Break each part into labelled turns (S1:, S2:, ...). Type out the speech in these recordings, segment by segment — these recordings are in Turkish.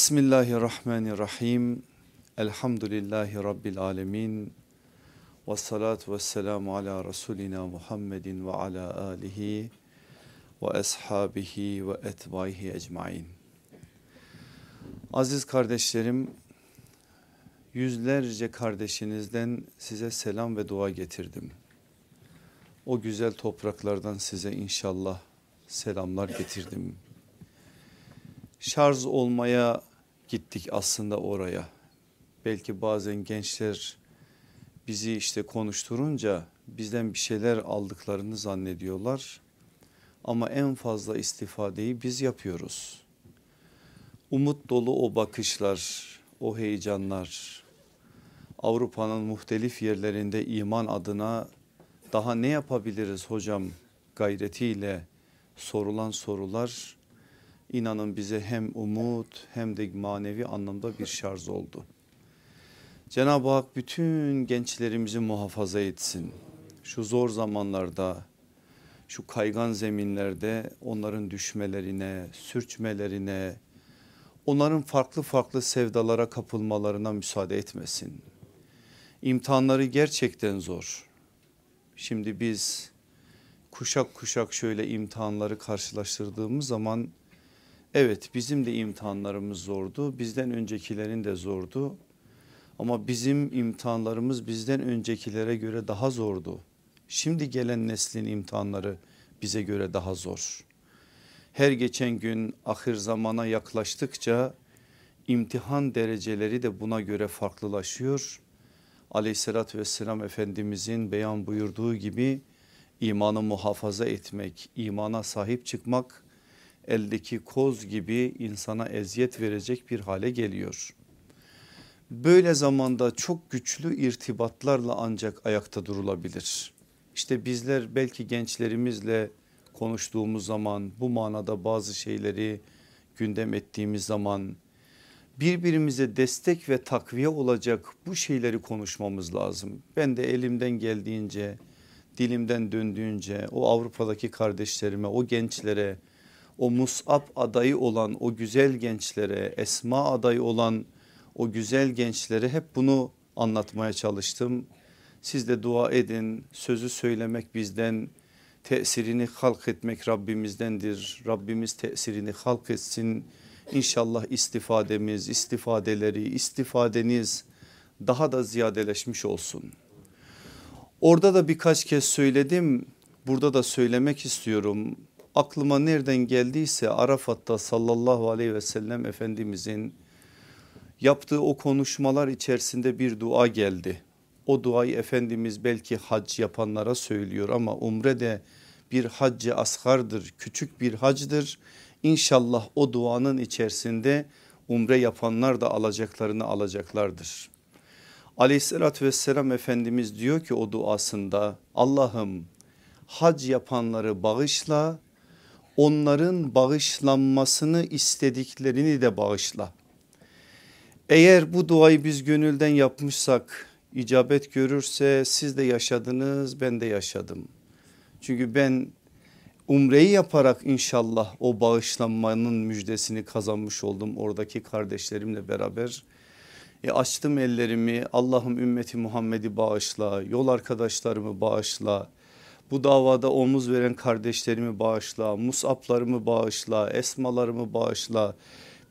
S1: Bismillahirrahmanirrahim. Elhamdülillahi Rabbil alemin. Ve salatu ve selamu ala Resulina Muhammedin ve ala alihi ve ashabihi ve etbaihi ecmain. Aziz kardeşlerim, yüzlerce kardeşinizden size selam ve dua getirdim. O güzel topraklardan size inşallah selamlar getirdim. Şarj olmaya gittik aslında oraya. Belki bazen gençler bizi işte konuşturunca bizden bir şeyler aldıklarını zannediyorlar. Ama en fazla istifadeyi biz yapıyoruz. Umut dolu o bakışlar, o heyecanlar, Avrupa'nın muhtelif yerlerinde iman adına daha ne yapabiliriz hocam gayretiyle sorulan sorular inanın bize hem umut hem de manevi anlamda bir şarj oldu. Cenab-ı Hak bütün gençlerimizi muhafaza etsin. Şu zor zamanlarda, şu kaygan zeminlerde onların düşmelerine, sürçmelerine, onların farklı farklı sevdalara kapılmalarına müsaade etmesin. İmtihanları gerçekten zor. Şimdi biz kuşak kuşak şöyle imtihanları karşılaştırdığımız zaman evet bizim de imtihanlarımız zordu. Bizden öncekilerin de zordu. Ama bizim imtihanlarımız bizden öncekilere göre daha zordu. Şimdi gelen neslin imtihanları bize göre daha zor. Her geçen gün ahir zamana yaklaştıkça imtihan dereceleri de buna göre farklılaşıyor. Aleyhissalatü vesselam Efendimizin beyan buyurduğu gibi imanı muhafaza etmek, imana sahip çıkmak eldeki koz gibi insana eziyet verecek bir hale geliyor. Böyle zamanda çok güçlü irtibatlarla ancak ayakta durulabilir. İşte bizler belki gençlerimizle konuştuğumuz zaman bu manada bazı şeyleri gündem ettiğimiz zaman birbirimize destek ve takviye olacak bu şeyleri konuşmamız lazım. Ben de elimden geldiğince dilimden döndüğünce o Avrupa'daki kardeşlerime o gençlere o Mus'ab adayı olan o güzel gençlere Esma adayı olan o güzel gençlere hep bunu anlatmaya çalıştım. Siz de dua edin sözü söylemek bizden tesirini halk etmek Rabbimizdendir. Rabbimiz tesirini halk etsin. İnşallah istifademiz, istifadeleri, istifadeniz daha da ziyadeleşmiş olsun. Orada da birkaç kez söyledim. Burada da söylemek istiyorum. Aklıma nereden geldiyse Arafat'ta sallallahu aleyhi ve sellem Efendimizin yaptığı o konuşmalar içerisinde bir dua geldi. O duayı Efendimiz belki hac yapanlara söylüyor ama umre de bir haccı asgardır, küçük bir hacdır. İnşallah o duanın içerisinde umre yapanlar da alacaklarını alacaklardır. Aleyhissalatü vesselam Efendimiz diyor ki o duasında Allah'ım hac yapanları bağışla onların bağışlanmasını istediklerini de bağışla. Eğer bu duayı biz gönülden yapmışsak icabet görürse siz de yaşadınız ben de yaşadım. Çünkü ben umreyi yaparak inşallah o bağışlanmanın müjdesini kazanmış oldum oradaki kardeşlerimle beraber. E açtım ellerimi Allah'ım ümmeti Muhammed'i bağışla, yol arkadaşlarımı bağışla, bu davada omuz veren kardeşlerimi bağışla, musaplarımı bağışla, esmalarımı bağışla.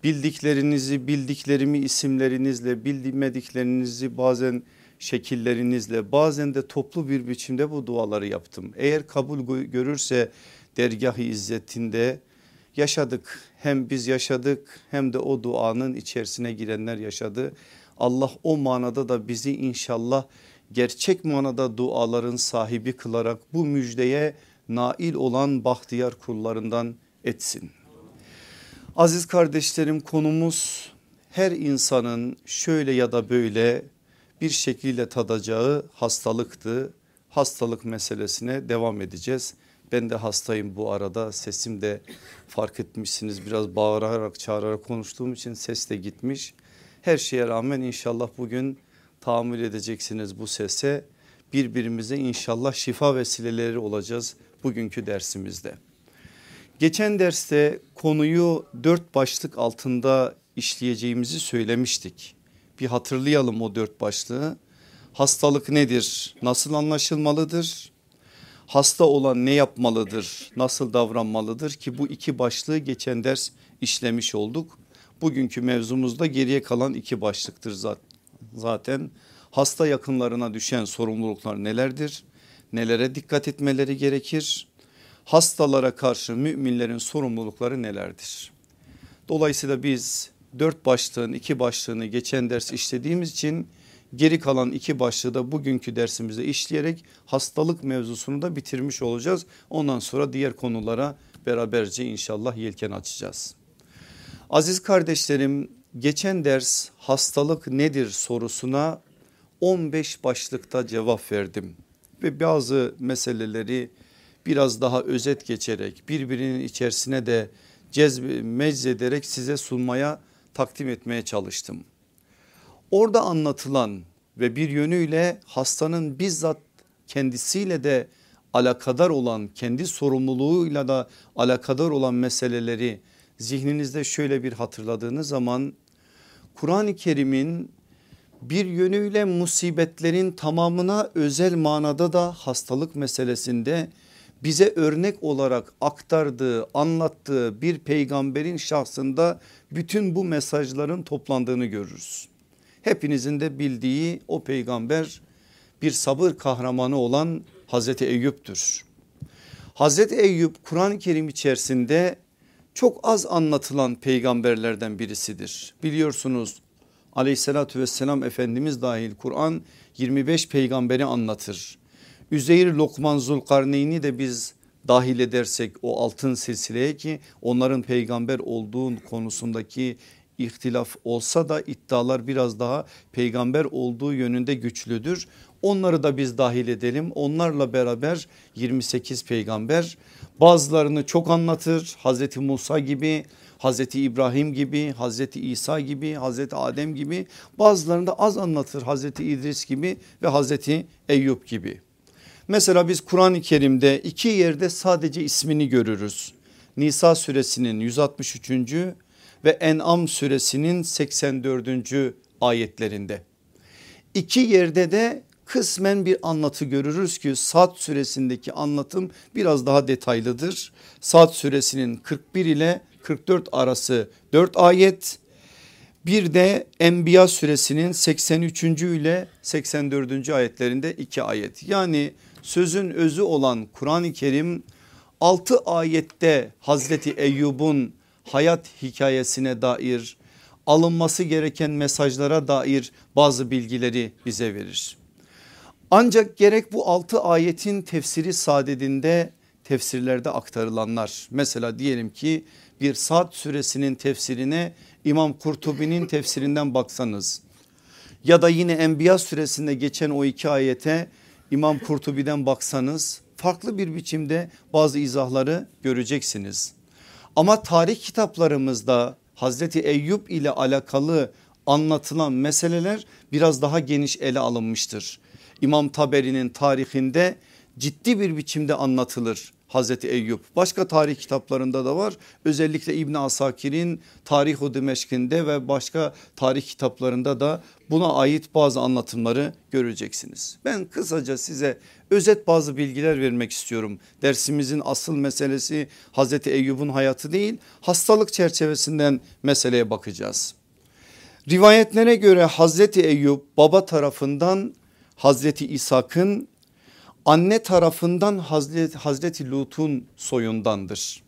S1: Bildiklerinizi bildiklerimi isimlerinizle bilmediklerinizi bazen şekillerinizle bazen de toplu bir biçimde bu duaları yaptım. Eğer kabul görürse dergahı izzetinde yaşadık hem biz yaşadık hem de o duanın içerisine girenler yaşadı. Allah o manada da bizi inşallah gerçek manada duaların sahibi kılarak bu müjdeye nail olan bahtiyar kullarından etsin. Aziz kardeşlerim konumuz her insanın şöyle ya da böyle bir şekilde tadacağı hastalıktı. Hastalık meselesine devam edeceğiz. Ben de hastayım bu arada sesim de fark etmişsiniz biraz bağırarak çağırarak konuştuğum için ses de gitmiş. Her şeye rağmen inşallah bugün tahammül edeceksiniz bu sese. Birbirimize inşallah şifa vesileleri olacağız bugünkü dersimizde. Geçen derste konuyu dört başlık altında işleyeceğimizi söylemiştik. Bir hatırlayalım o dört başlığı. Hastalık nedir? Nasıl anlaşılmalıdır? Hasta olan ne yapmalıdır? Nasıl davranmalıdır ki bu iki başlığı geçen ders işlemiş olduk. Bugünkü mevzumuzda geriye kalan iki başlıktır zaten. Hasta yakınlarına düşen sorumluluklar nelerdir? Nelere dikkat etmeleri gerekir? Hastalara karşı müminlerin sorumlulukları nelerdir? Dolayısıyla biz dört başlığın iki başlığını geçen ders işlediğimiz için geri kalan iki başlığı da bugünkü dersimizde işleyerek hastalık mevzusunu da bitirmiş olacağız. Ondan sonra diğer konulara beraberce inşallah yelken açacağız. Aziz kardeşlerim geçen ders hastalık nedir sorusuna 15 başlıkta cevap verdim ve bazı meseleleri biraz daha özet geçerek birbirinin içerisine de cezbe, meczederek size sunmaya takdim etmeye çalıştım. Orada anlatılan ve bir yönüyle hastanın bizzat kendisiyle de alakadar olan kendi sorumluluğuyla da alakadar olan meseleleri zihninizde şöyle bir hatırladığınız zaman Kur'an-ı Kerim'in bir yönüyle musibetlerin tamamına özel manada da hastalık meselesinde bize örnek olarak aktardığı anlattığı bir peygamberin şahsında bütün bu mesajların toplandığını görürüz. Hepinizin de bildiği o peygamber bir sabır kahramanı olan Hazreti Eyüp'tür. Hazreti Eyüp Kur'an-ı Kerim içerisinde çok az anlatılan peygamberlerden birisidir. Biliyorsunuz aleyhissalatü vesselam Efendimiz dahil Kur'an 25 peygamberi anlatır. Üzeyir Lokman Zulkarneyn'i de biz dahil edersek o altın silsileye ki onların peygamber olduğu konusundaki ihtilaf olsa da iddialar biraz daha peygamber olduğu yönünde güçlüdür. Onları da biz dahil edelim. Onlarla beraber 28 peygamber bazılarını çok anlatır. Hazreti Musa gibi, Hazreti İbrahim gibi, Hazreti İsa gibi, Hazreti Adem gibi bazılarını da az anlatır. Hazreti İdris gibi ve Hazreti Eyüp gibi. Mesela biz Kur'an-ı Kerim'de iki yerde sadece ismini görürüz. Nisa suresinin 163. ve En'am suresinin 84. ayetlerinde. İki yerde de kısmen bir anlatı görürüz ki Sad suresindeki anlatım biraz daha detaylıdır. Sad suresinin 41 ile 44 arası 4 ayet bir de Enbiya suresinin 83. ile 84. ayetlerinde 2 ayet. Yani sözün özü olan Kur'an-ı Kerim 6 ayette Hazreti Eyyub'un hayat hikayesine dair alınması gereken mesajlara dair bazı bilgileri bize verir. Ancak gerek bu 6 ayetin tefsiri sadedinde tefsirlerde aktarılanlar mesela diyelim ki bir saat süresinin tefsirine İmam Kurtubi'nin tefsirinden baksanız ya da yine Enbiya süresinde geçen o iki ayete İmam Kurtubi'den baksanız farklı bir biçimde bazı izahları göreceksiniz. Ama tarih kitaplarımızda Hazreti Eyüp ile alakalı anlatılan meseleler biraz daha geniş ele alınmıştır. İmam Taberi'nin tarihinde ciddi bir biçimde anlatılır. Hazreti Eyüp başka tarih kitaplarında da var özellikle İbn Asakir'in Tarih-i Dimeşk'inde ve başka tarih kitaplarında da buna ait bazı anlatımları göreceksiniz. Ben kısaca size özet bazı bilgiler vermek istiyorum. Dersimizin asıl meselesi Hazreti Eyüp'ün hayatı değil hastalık çerçevesinden meseleye bakacağız. Rivayetlere göre Hazreti Eyüp baba tarafından Hazreti İshak'ın anne tarafından Hazreti, Hazreti Lut'un soyundandır.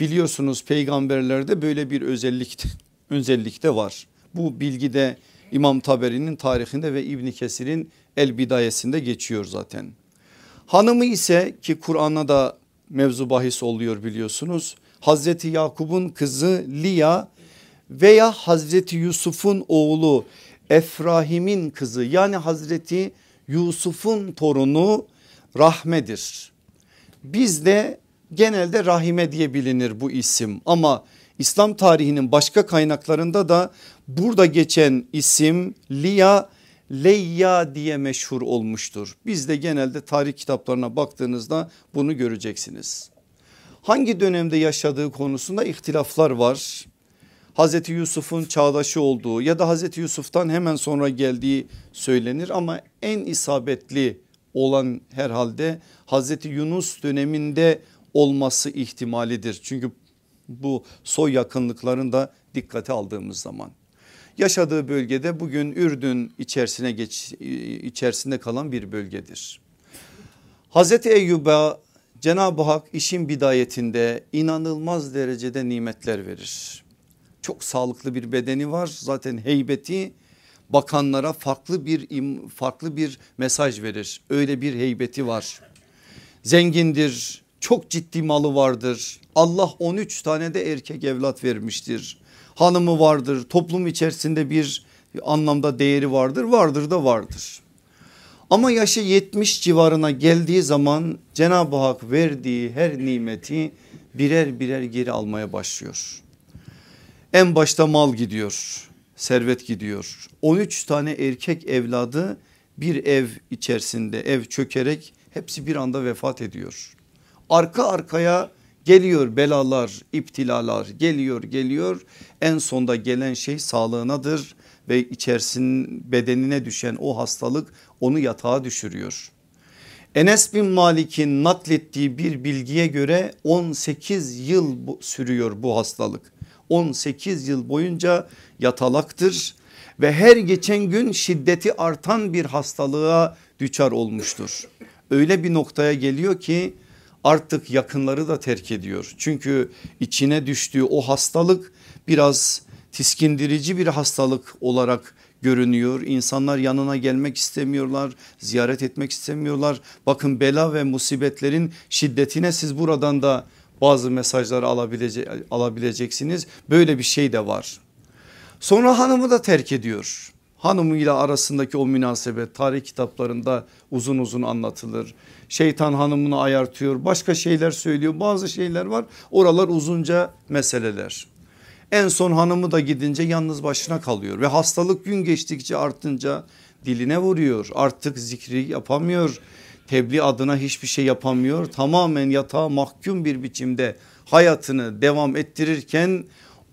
S1: Biliyorsunuz peygamberlerde böyle bir özellik, özellik de var. Bu bilgi de İmam Taberi'nin tarihinde ve İbni Kesir'in El Bidayesinde geçiyor zaten. Hanımı ise ki Kur'an'a da mevzu bahis oluyor biliyorsunuz. Hazreti Yakup'un kızı Liya veya Hazreti Yusuf'un oğlu Efrahim'in kızı yani Hazreti Yusuf'un torunu Rahmedir. Bizde genelde Rahime diye bilinir bu isim ama İslam tarihinin başka kaynaklarında da burada geçen isim Liya Leyya diye meşhur olmuştur. Bizde genelde tarih kitaplarına baktığınızda bunu göreceksiniz. Hangi dönemde yaşadığı konusunda ihtilaflar var. Hazreti Yusuf'un çağdaşı olduğu ya da Hazreti Yusuf'tan hemen sonra geldiği söylenir ama en isabetli olan herhalde Hazreti Yunus döneminde olması ihtimalidir. Çünkü bu soy yakınlıklarında dikkate aldığımız zaman. Yaşadığı bölgede bugün Ürdün içerisine geç, içerisinde kalan bir bölgedir. Hazreti Eyyub'a Cenab-ı Hak işin bidayetinde inanılmaz derecede nimetler verir. Çok sağlıklı bir bedeni var zaten heybeti bakanlara farklı bir farklı bir mesaj verir. Öyle bir heybeti var. Zengindir, çok ciddi malı vardır. Allah 13 tane de erkek evlat vermiştir. Hanımı vardır, toplum içerisinde bir anlamda değeri vardır, vardır da vardır. Ama yaşı 70 civarına geldiği zaman Cenab-ı Hak verdiği her nimeti birer birer geri almaya başlıyor. En başta mal gidiyor, servet gidiyor. 13 tane erkek evladı bir ev içerisinde ev çökerek hepsi bir anda vefat ediyor. Arka arkaya geliyor belalar, iptilalar geliyor geliyor. En sonda gelen şey sağlığınadır ve içerisinin bedenine düşen o hastalık onu yatağa düşürüyor. Enes bin Malik'in naklettiği bir bilgiye göre 18 yıl sürüyor bu hastalık. 18 yıl boyunca yatalaktır ve her geçen gün şiddeti artan bir hastalığa düçar olmuştur. Öyle bir noktaya geliyor ki artık yakınları da terk ediyor. Çünkü içine düştüğü o hastalık biraz tiskindirici bir hastalık olarak görünüyor. İnsanlar yanına gelmek istemiyorlar, ziyaret etmek istemiyorlar. Bakın bela ve musibetlerin şiddetine siz buradan da bazı mesajları alabilecek, alabileceksiniz. Böyle bir şey de var. Sonra hanımı da terk ediyor. Hanımıyla arasındaki o münasebet tarih kitaplarında uzun uzun anlatılır. Şeytan hanımını ayartıyor başka şeyler söylüyor bazı şeyler var oralar uzunca meseleler. En son hanımı da gidince yalnız başına kalıyor ve hastalık gün geçtikçe artınca diline vuruyor. Artık zikri yapamıyor. Tebliğ adına hiçbir şey yapamıyor. Tamamen yatağa mahkum bir biçimde hayatını devam ettirirken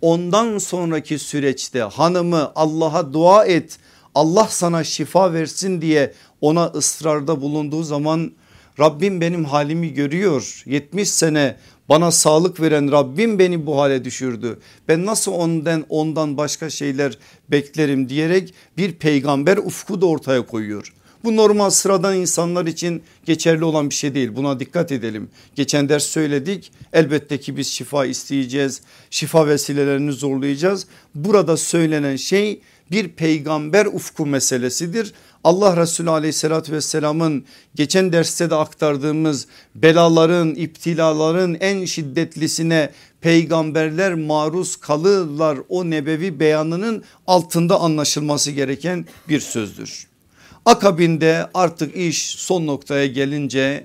S1: ondan sonraki süreçte hanımı Allah'a dua et Allah sana şifa versin diye ona ısrarda bulunduğu zaman Rabbim benim halimi görüyor 70 sene bana sağlık veren Rabbim beni bu hale düşürdü. Ben nasıl ondan ondan başka şeyler beklerim diyerek bir peygamber ufku da ortaya koyuyor. Bu normal sıradan insanlar için geçerli olan bir şey değil buna dikkat edelim. Geçen ders söyledik elbette ki biz şifa isteyeceğiz şifa vesilelerini zorlayacağız. Burada söylenen şey bir peygamber ufku meselesidir. Allah Resulü aleyhissalatü vesselamın geçen derste de aktardığımız belaların iptilaların en şiddetlisine peygamberler maruz kalırlar o nebevi beyanının altında anlaşılması gereken bir sözdür. Akabinde artık iş son noktaya gelince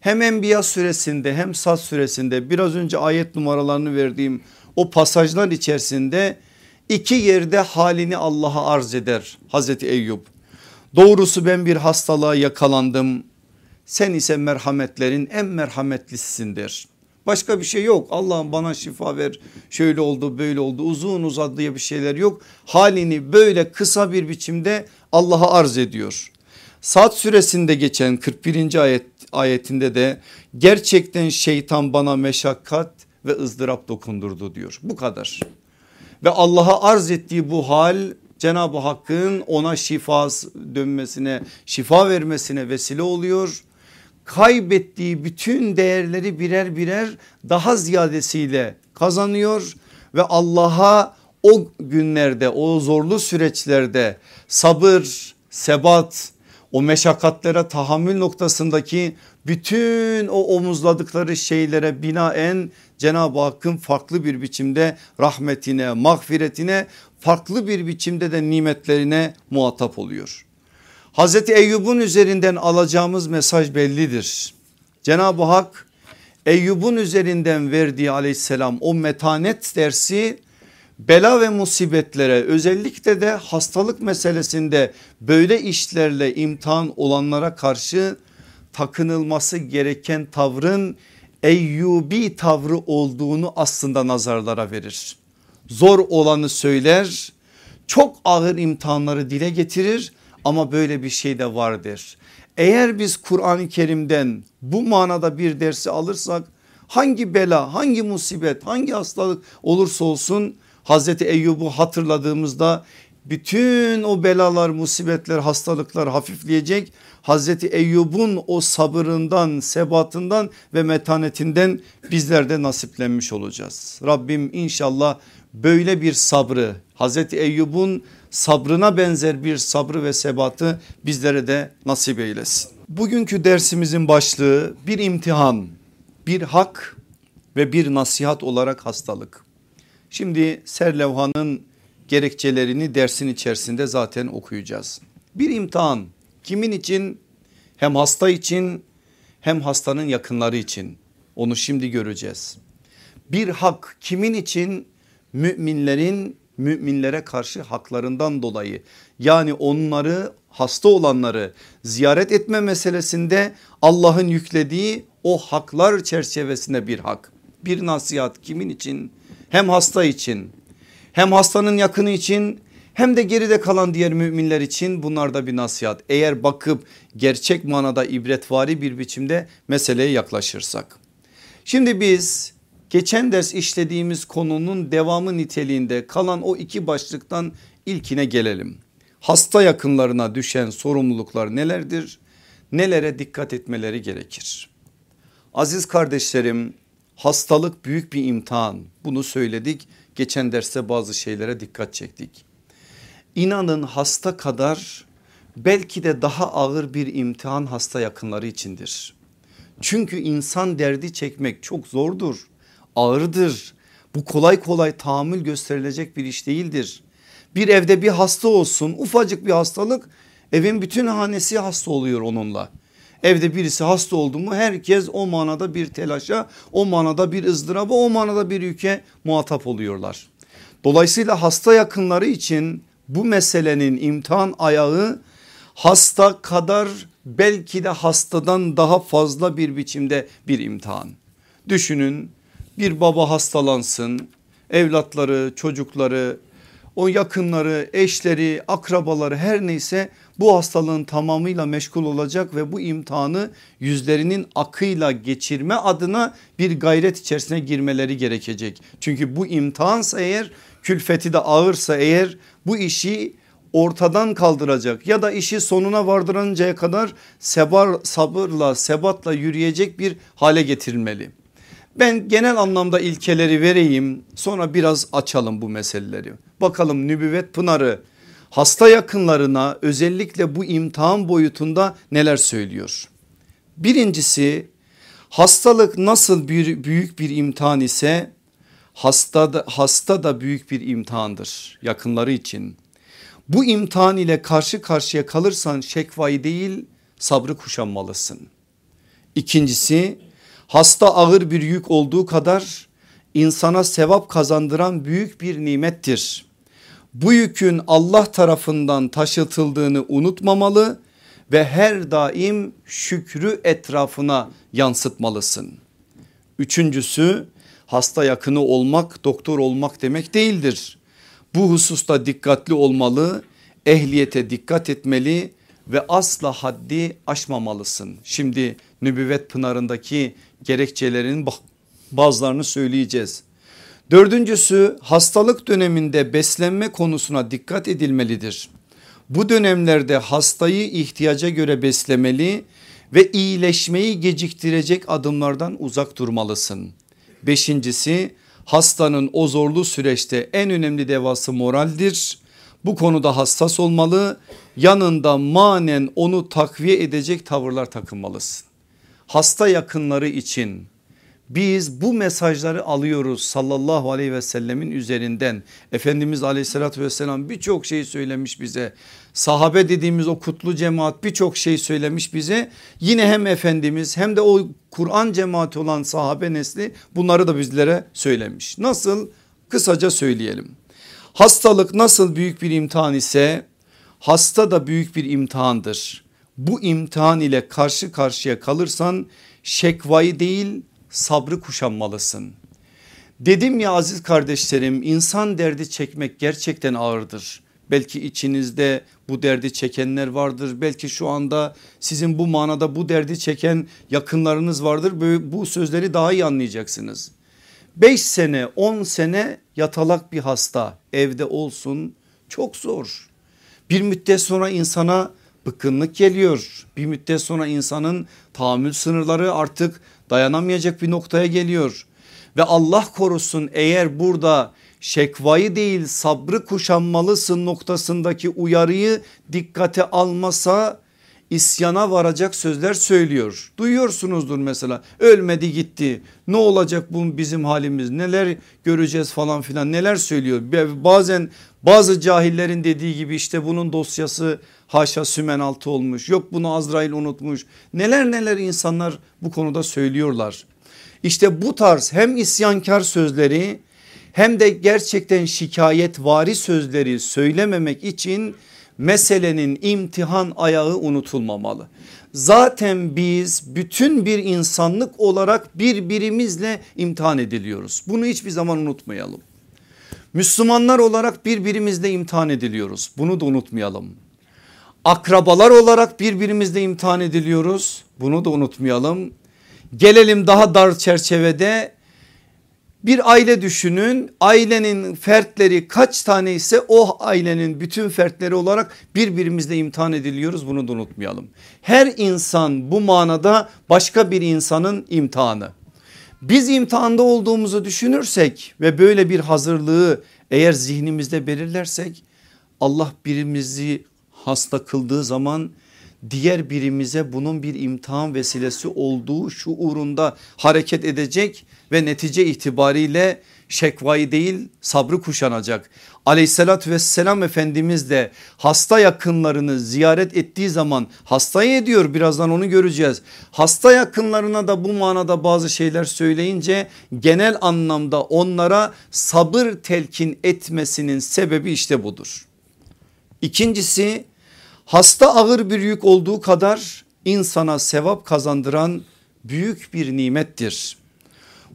S1: hem Enbiya suresinde hem Sad suresinde biraz önce ayet numaralarını verdiğim o pasajlar içerisinde iki yerde halini Allah'a arz eder Hazreti Eyüp. Doğrusu ben bir hastalığa yakalandım. Sen ise merhametlerin en merhametlisisin. Başka bir şey yok. Allah'ım bana şifa ver. Şöyle oldu böyle oldu uzun uzadı bir şeyler yok. Halini böyle kısa bir biçimde Allah'a arz ediyor. Saat süresinde geçen 41. ayet ayetinde de gerçekten şeytan bana meşakkat ve ızdırap dokundurdu diyor. Bu kadar. Ve Allah'a arz ettiği bu hal Cenab-ı Hakk'ın ona şifa dönmesine şifa vermesine vesile oluyor. Kaybettiği bütün değerleri birer birer daha ziyadesiyle kazanıyor ve Allah'a o günlerde o zorlu süreçlerde sabır, sebat, o meşakkatlere tahammül noktasındaki bütün o omuzladıkları şeylere binaen Cenab-ı Hakk'ın farklı bir biçimde rahmetine, mağfiretine, farklı bir biçimde de nimetlerine muhatap oluyor. Hazreti Eyyub'un üzerinden alacağımız mesaj bellidir. Cenab-ı Hak Eyyub'un üzerinden verdiği aleyhisselam o metanet dersi bela ve musibetlere özellikle de hastalık meselesinde böyle işlerle imtihan olanlara karşı takınılması gereken tavrın Eyyubi tavrı olduğunu aslında nazarlara verir. zor olanı söyler, çok ağır imtihanları dile getirir ama böyle bir şey de vardır. Eğer biz Kur'an-ı Kerim'den bu manada bir dersi alırsak hangi bela, hangi musibet, hangi hastalık olursa olsun Hazreti Eyyub'u hatırladığımızda bütün o belalar, musibetler, hastalıklar hafifleyecek. Hazreti Eyyub'un o sabırından, sebatından ve metanetinden bizler de nasiplenmiş olacağız. Rabbim inşallah böyle bir sabrı Hazreti Eyyub'un sabrına benzer bir sabrı ve sebatı bizlere de nasip eylesin. Bugünkü dersimizin başlığı bir imtihan, bir hak ve bir nasihat olarak hastalık. Şimdi serlevhanın gerekçelerini dersin içerisinde zaten okuyacağız. Bir imtihan kimin için? Hem hasta için hem hastanın yakınları için. Onu şimdi göreceğiz. Bir hak kimin için? Müminlerin müminlere karşı haklarından dolayı yani onları hasta olanları ziyaret etme meselesinde Allah'ın yüklediği o haklar çerçevesinde bir hak. Bir nasihat kimin için? Hem hasta için hem hastanın yakını için hem de geride kalan diğer müminler için bunlar da bir nasihat. Eğer bakıp gerçek manada ibretvari bir biçimde meseleye yaklaşırsak. Şimdi biz geçen ders işlediğimiz konunun devamı niteliğinde kalan o iki başlıktan ilkine gelelim. Hasta yakınlarına düşen sorumluluklar nelerdir? Nelere dikkat etmeleri gerekir? Aziz kardeşlerim hastalık büyük bir imtihan bunu söyledik. Geçen derste bazı şeylere dikkat çektik. İnanın hasta kadar belki de daha ağır bir imtihan hasta yakınları içindir. Çünkü insan derdi çekmek çok zordur ağırdır. Bu kolay kolay tahammül gösterilecek bir iş değildir. Bir evde bir hasta olsun ufacık bir hastalık evin bütün hanesi hasta oluyor onunla. Evde birisi hasta oldu mu herkes o manada bir telaşa o manada bir ızdıraba o manada bir yüke muhatap oluyorlar. Dolayısıyla hasta yakınları için bu meselenin imtihan ayağı hasta kadar belki de hastadan daha fazla bir biçimde bir imtihan. Düşünün bir baba hastalansın evlatları çocukları o yakınları eşleri akrabaları her neyse bu hastalığın tamamıyla meşgul olacak ve bu imtihanı yüzlerinin akıyla geçirme adına bir gayret içerisine girmeleri gerekecek. Çünkü bu imtihansa eğer külfeti de ağırsa eğer bu işi ortadan kaldıracak ya da işi sonuna vardırıncaya kadar sebar, sabırla sebatla yürüyecek bir hale getirilmeli. Ben genel anlamda ilkeleri vereyim sonra biraz açalım bu meseleleri. Bakalım nübüvvet pınarı hasta yakınlarına özellikle bu imtihan boyutunda neler söylüyor? Birincisi hastalık nasıl bir büyük bir imtihan ise hasta da, hasta da büyük bir imtihandır yakınları için. Bu imtihan ile karşı karşıya kalırsan şekvayı değil sabrı kuşanmalısın. İkincisi hasta ağır bir yük olduğu kadar insana sevap kazandıran büyük bir nimettir. Bu yükün Allah tarafından taşıtıldığını unutmamalı ve her daim şükrü etrafına yansıtmalısın. Üçüncüsü hasta yakını olmak doktor olmak demek değildir. Bu hususta dikkatli olmalı, ehliyete dikkat etmeli ve asla haddi aşmamalısın. Şimdi nübüvvet pınarındaki gerekçelerin bazılarını söyleyeceğiz. Dördüncüsü hastalık döneminde beslenme konusuna dikkat edilmelidir. Bu dönemlerde hastayı ihtiyaca göre beslemeli ve iyileşmeyi geciktirecek adımlardan uzak durmalısın. Beşincisi hastanın o zorlu süreçte en önemli devası moraldir. Bu konuda hassas olmalı yanında manen onu takviye edecek tavırlar takınmalısın hasta yakınları için biz bu mesajları alıyoruz sallallahu aleyhi ve sellemin üzerinden. Efendimiz aleyhissalatü vesselam birçok şey söylemiş bize. Sahabe dediğimiz o kutlu cemaat birçok şey söylemiş bize. Yine hem Efendimiz hem de o Kur'an cemaati olan sahabe nesli bunları da bizlere söylemiş. Nasıl? Kısaca söyleyelim. Hastalık nasıl büyük bir imtihan ise hasta da büyük bir imtihandır bu imtihan ile karşı karşıya kalırsan şekvayı değil sabrı kuşanmalısın. Dedim ya aziz kardeşlerim insan derdi çekmek gerçekten ağırdır. Belki içinizde bu derdi çekenler vardır. Belki şu anda sizin bu manada bu derdi çeken yakınlarınız vardır. Bu sözleri daha iyi anlayacaksınız. 5 sene 10 sene yatalak bir hasta evde olsun çok zor. Bir müddet sonra insana bıkkınlık geliyor. Bir müddet sonra insanın tahammül sınırları artık dayanamayacak bir noktaya geliyor. Ve Allah korusun eğer burada şekvayı değil sabrı kuşanmalısın noktasındaki uyarıyı dikkate almasa isyana varacak sözler söylüyor. Duyuyorsunuzdur mesela ölmedi gitti ne olacak bu bizim halimiz neler göreceğiz falan filan neler söylüyor. Bazen bazı cahillerin dediği gibi işte bunun dosyası haşa sümen altı olmuş yok bunu Azrail unutmuş neler neler insanlar bu konuda söylüyorlar. İşte bu tarz hem isyankar sözleri hem de gerçekten şikayet vari sözleri söylememek için meselenin imtihan ayağı unutulmamalı. Zaten biz bütün bir insanlık olarak birbirimizle imtihan ediliyoruz. Bunu hiçbir zaman unutmayalım. Müslümanlar olarak birbirimizle imtihan ediliyoruz. Bunu da unutmayalım. Akrabalar olarak birbirimizle imtihan ediliyoruz. Bunu da unutmayalım. Gelelim daha dar çerçevede bir aile düşünün ailenin fertleri kaç tane ise o ailenin bütün fertleri olarak birbirimizle imtihan ediliyoruz bunu da unutmayalım. Her insan bu manada başka bir insanın imtihanı. Biz imtihanda olduğumuzu düşünürsek ve böyle bir hazırlığı eğer zihnimizde belirlersek Allah birimizi hasta kıldığı zaman diğer birimize bunun bir imtihan vesilesi olduğu şuurunda hareket edecek ve netice itibariyle şekvayı değil sabrı kuşanacak. Aleyhissalatü vesselam Efendimiz de hasta yakınlarını ziyaret ettiği zaman hastayı ediyor birazdan onu göreceğiz. Hasta yakınlarına da bu manada bazı şeyler söyleyince genel anlamda onlara sabır telkin etmesinin sebebi işte budur. İkincisi hasta ağır bir yük olduğu kadar insana sevap kazandıran büyük bir nimettir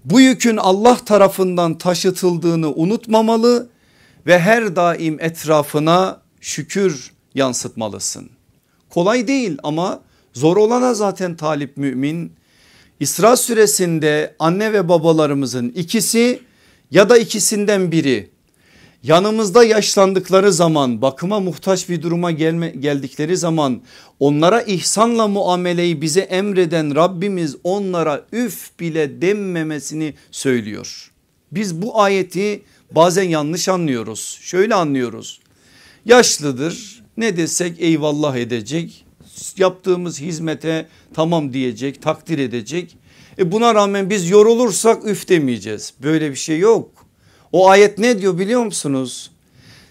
S1: bu yükün Allah tarafından taşıtıldığını unutmamalı ve her daim etrafına şükür yansıtmalısın. Kolay değil ama zor olana zaten talip mümin. İsra süresinde anne ve babalarımızın ikisi ya da ikisinden biri yanımızda yaşlandıkları zaman bakıma muhtaç bir duruma gelme, geldikleri zaman onlara ihsanla muameleyi bize emreden Rabbimiz onlara üf bile denmemesini söylüyor. Biz bu ayeti bazen yanlış anlıyoruz. Şöyle anlıyoruz. Yaşlıdır ne desek eyvallah edecek. Yaptığımız hizmete tamam diyecek, takdir edecek. E buna rağmen biz yorulursak üf demeyeceğiz. Böyle bir şey yok. O ayet ne diyor biliyor musunuz?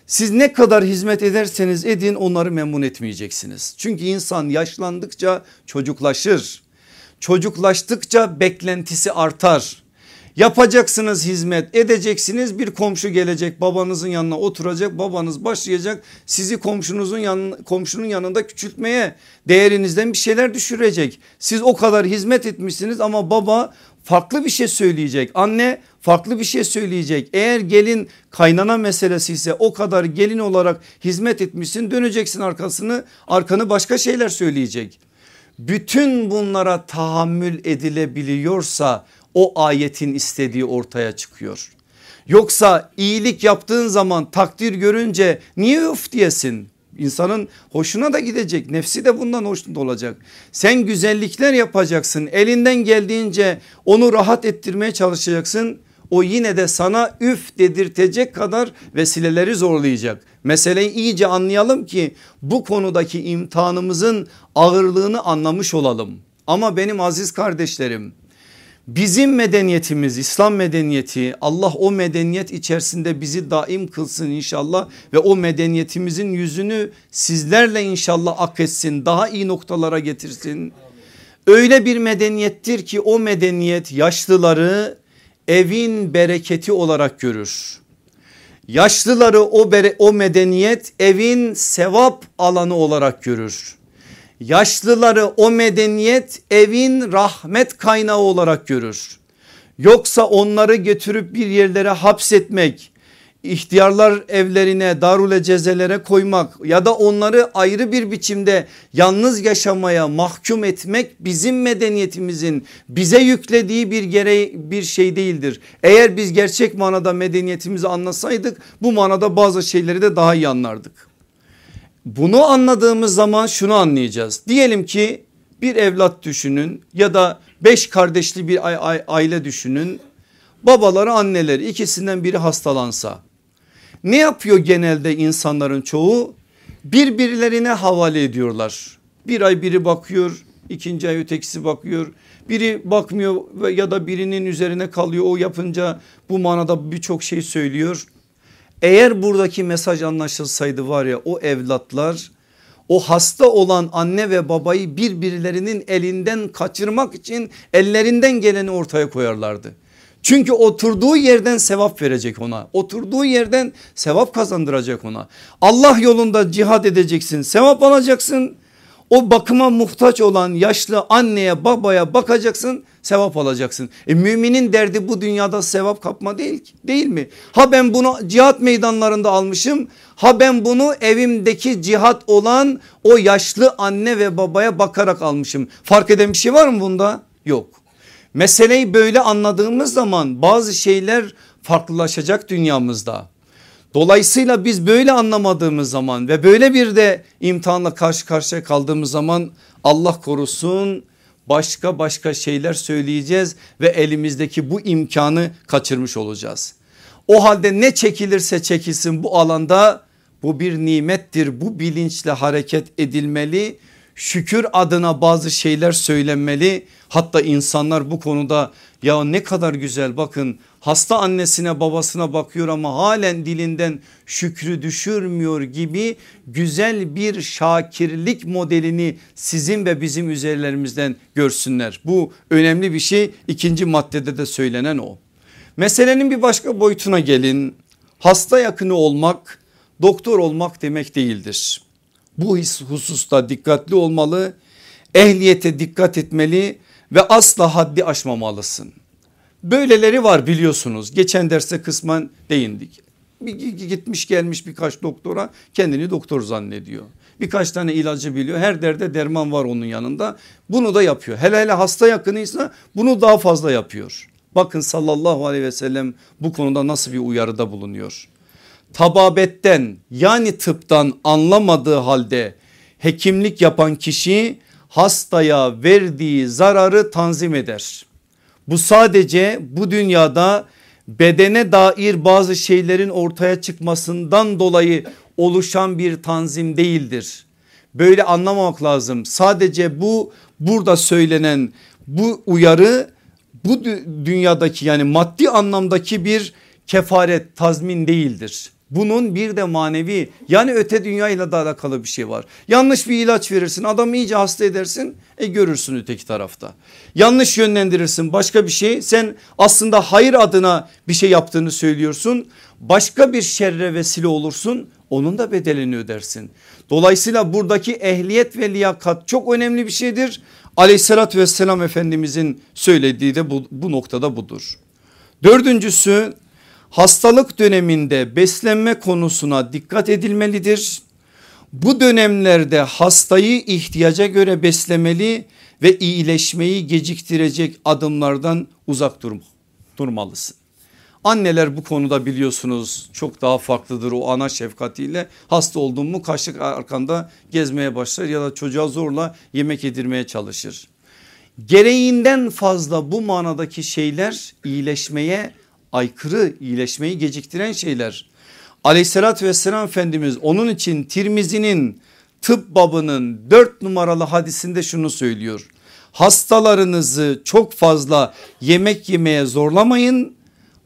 S1: Siz ne kadar hizmet ederseniz edin onları memnun etmeyeceksiniz. Çünkü insan yaşlandıkça çocuklaşır. Çocuklaştıkça beklentisi artar. Yapacaksınız hizmet edeceksiniz bir komşu gelecek babanızın yanına oturacak babanız başlayacak sizi komşunuzun yan, komşunun yanında küçültmeye değerinizden bir şeyler düşürecek. Siz o kadar hizmet etmişsiniz ama baba farklı bir şey söyleyecek. Anne farklı bir şey söyleyecek. Eğer gelin kaynana meselesi ise o kadar gelin olarak hizmet etmişsin döneceksin arkasını arkanı başka şeyler söyleyecek. Bütün bunlara tahammül edilebiliyorsa o ayetin istediği ortaya çıkıyor. Yoksa iyilik yaptığın zaman takdir görünce niye öf diyesin? İnsanın hoşuna da gidecek nefsi de bundan hoşnut olacak. Sen güzellikler yapacaksın elinden geldiğince onu rahat ettirmeye çalışacaksın. O yine de sana üf dedirtecek kadar vesileleri zorlayacak. Meseleyi iyice anlayalım ki bu konudaki imtihanımızın ağırlığını anlamış olalım. Ama benim aziz kardeşlerim Bizim medeniyetimiz İslam medeniyeti Allah o medeniyet içerisinde bizi daim kılsın inşallah ve o medeniyetimizin yüzünü sizlerle inşallah ak etsin daha iyi noktalara getirsin. Öyle bir medeniyettir ki o medeniyet yaşlıları evin bereketi olarak görür. Yaşlıları o, bere, o medeniyet evin sevap alanı olarak görür. Yaşlıları o medeniyet evin rahmet kaynağı olarak görür. Yoksa onları götürüp bir yerlere hapsetmek, ihtiyarlar evlerine darule cezelere koymak ya da onları ayrı bir biçimde yalnız yaşamaya mahkum etmek bizim medeniyetimizin bize yüklediği bir gereği bir şey değildir. Eğer biz gerçek manada medeniyetimizi anlasaydık bu manada bazı şeyleri de daha iyi anlardık. Bunu anladığımız zaman şunu anlayacağız. Diyelim ki bir evlat düşünün ya da beş kardeşli bir aile düşünün. Babaları anneleri ikisinden biri hastalansa ne yapıyor genelde insanların çoğu? Birbirlerine havale ediyorlar. Bir ay biri bakıyor ikinci ay ötekisi bakıyor. Biri bakmıyor ya da birinin üzerine kalıyor o yapınca bu manada birçok şey söylüyor. Eğer buradaki mesaj anlaşılsaydı var ya o evlatlar o hasta olan anne ve babayı birbirlerinin elinden kaçırmak için ellerinden geleni ortaya koyarlardı. Çünkü oturduğu yerden sevap verecek ona. Oturduğu yerden sevap kazandıracak ona. Allah yolunda cihad edeceksin sevap alacaksın. O bakıma muhtaç olan yaşlı anneye babaya bakacaksın sevap alacaksın. E müminin derdi bu dünyada sevap kapma değil, değil mi? Ha ben bunu cihat meydanlarında almışım. Ha ben bunu evimdeki cihat olan o yaşlı anne ve babaya bakarak almışım. Fark eden bir şey var mı bunda? Yok. Meseleyi böyle anladığımız zaman bazı şeyler farklılaşacak dünyamızda. Dolayısıyla biz böyle anlamadığımız zaman ve böyle bir de imtihanla karşı karşıya kaldığımız zaman Allah korusun başka başka şeyler söyleyeceğiz ve elimizdeki bu imkanı kaçırmış olacağız. O halde ne çekilirse çekilsin bu alanda bu bir nimettir bu bilinçle hareket edilmeli şükür adına bazı şeyler söylenmeli. Hatta insanlar bu konuda ya ne kadar güzel bakın hasta annesine babasına bakıyor ama halen dilinden şükrü düşürmüyor gibi güzel bir şakirlik modelini sizin ve bizim üzerlerimizden görsünler. Bu önemli bir şey ikinci maddede de söylenen o. Meselenin bir başka boyutuna gelin hasta yakını olmak doktor olmak demek değildir. Bu hususta dikkatli olmalı, ehliyete dikkat etmeli ve asla haddi aşmamalısın. Böyleleri var biliyorsunuz. Geçen derste kısmen değindik. Gitmiş gelmiş birkaç doktora kendini doktor zannediyor. Birkaç tane ilacı biliyor. Her derde derman var onun yanında. Bunu da yapıyor. Hele hele hasta yakınıysa bunu daha fazla yapıyor. Bakın sallallahu aleyhi ve sellem bu konuda nasıl bir uyarıda bulunuyor tababetten yani tıptan anlamadığı halde hekimlik yapan kişi hastaya verdiği zararı tanzim eder. Bu sadece bu dünyada bedene dair bazı şeylerin ortaya çıkmasından dolayı oluşan bir tanzim değildir. Böyle anlamamak lazım. Sadece bu burada söylenen bu uyarı bu dünyadaki yani maddi anlamdaki bir kefaret tazmin değildir. Bunun bir de manevi yani öte dünyayla da alakalı bir şey var. Yanlış bir ilaç verirsin adamı iyice hasta edersin e görürsün öteki tarafta. Yanlış yönlendirirsin başka bir şey sen aslında hayır adına bir şey yaptığını söylüyorsun. Başka bir şerre vesile olursun onun da bedelini ödersin. Dolayısıyla buradaki ehliyet ve liyakat çok önemli bir şeydir. Aleyhissalatü vesselam Efendimizin söylediği de bu, bu noktada budur. Dördüncüsü hastalık döneminde beslenme konusuna dikkat edilmelidir. Bu dönemlerde hastayı ihtiyaca göre beslemeli ve iyileşmeyi geciktirecek adımlardan uzak dur durmalısın. Anneler bu konuda biliyorsunuz çok daha farklıdır o ana şefkatiyle hasta oldun mu kaşık arkanda gezmeye başlar ya da çocuğa zorla yemek yedirmeye çalışır. Gereğinden fazla bu manadaki şeyler iyileşmeye aykırı iyileşmeyi geciktiren şeyler. Aleyhissalatü vesselam Efendimiz onun için Tirmizi'nin tıp babının dört numaralı hadisinde şunu söylüyor. Hastalarınızı çok fazla yemek yemeye zorlamayın.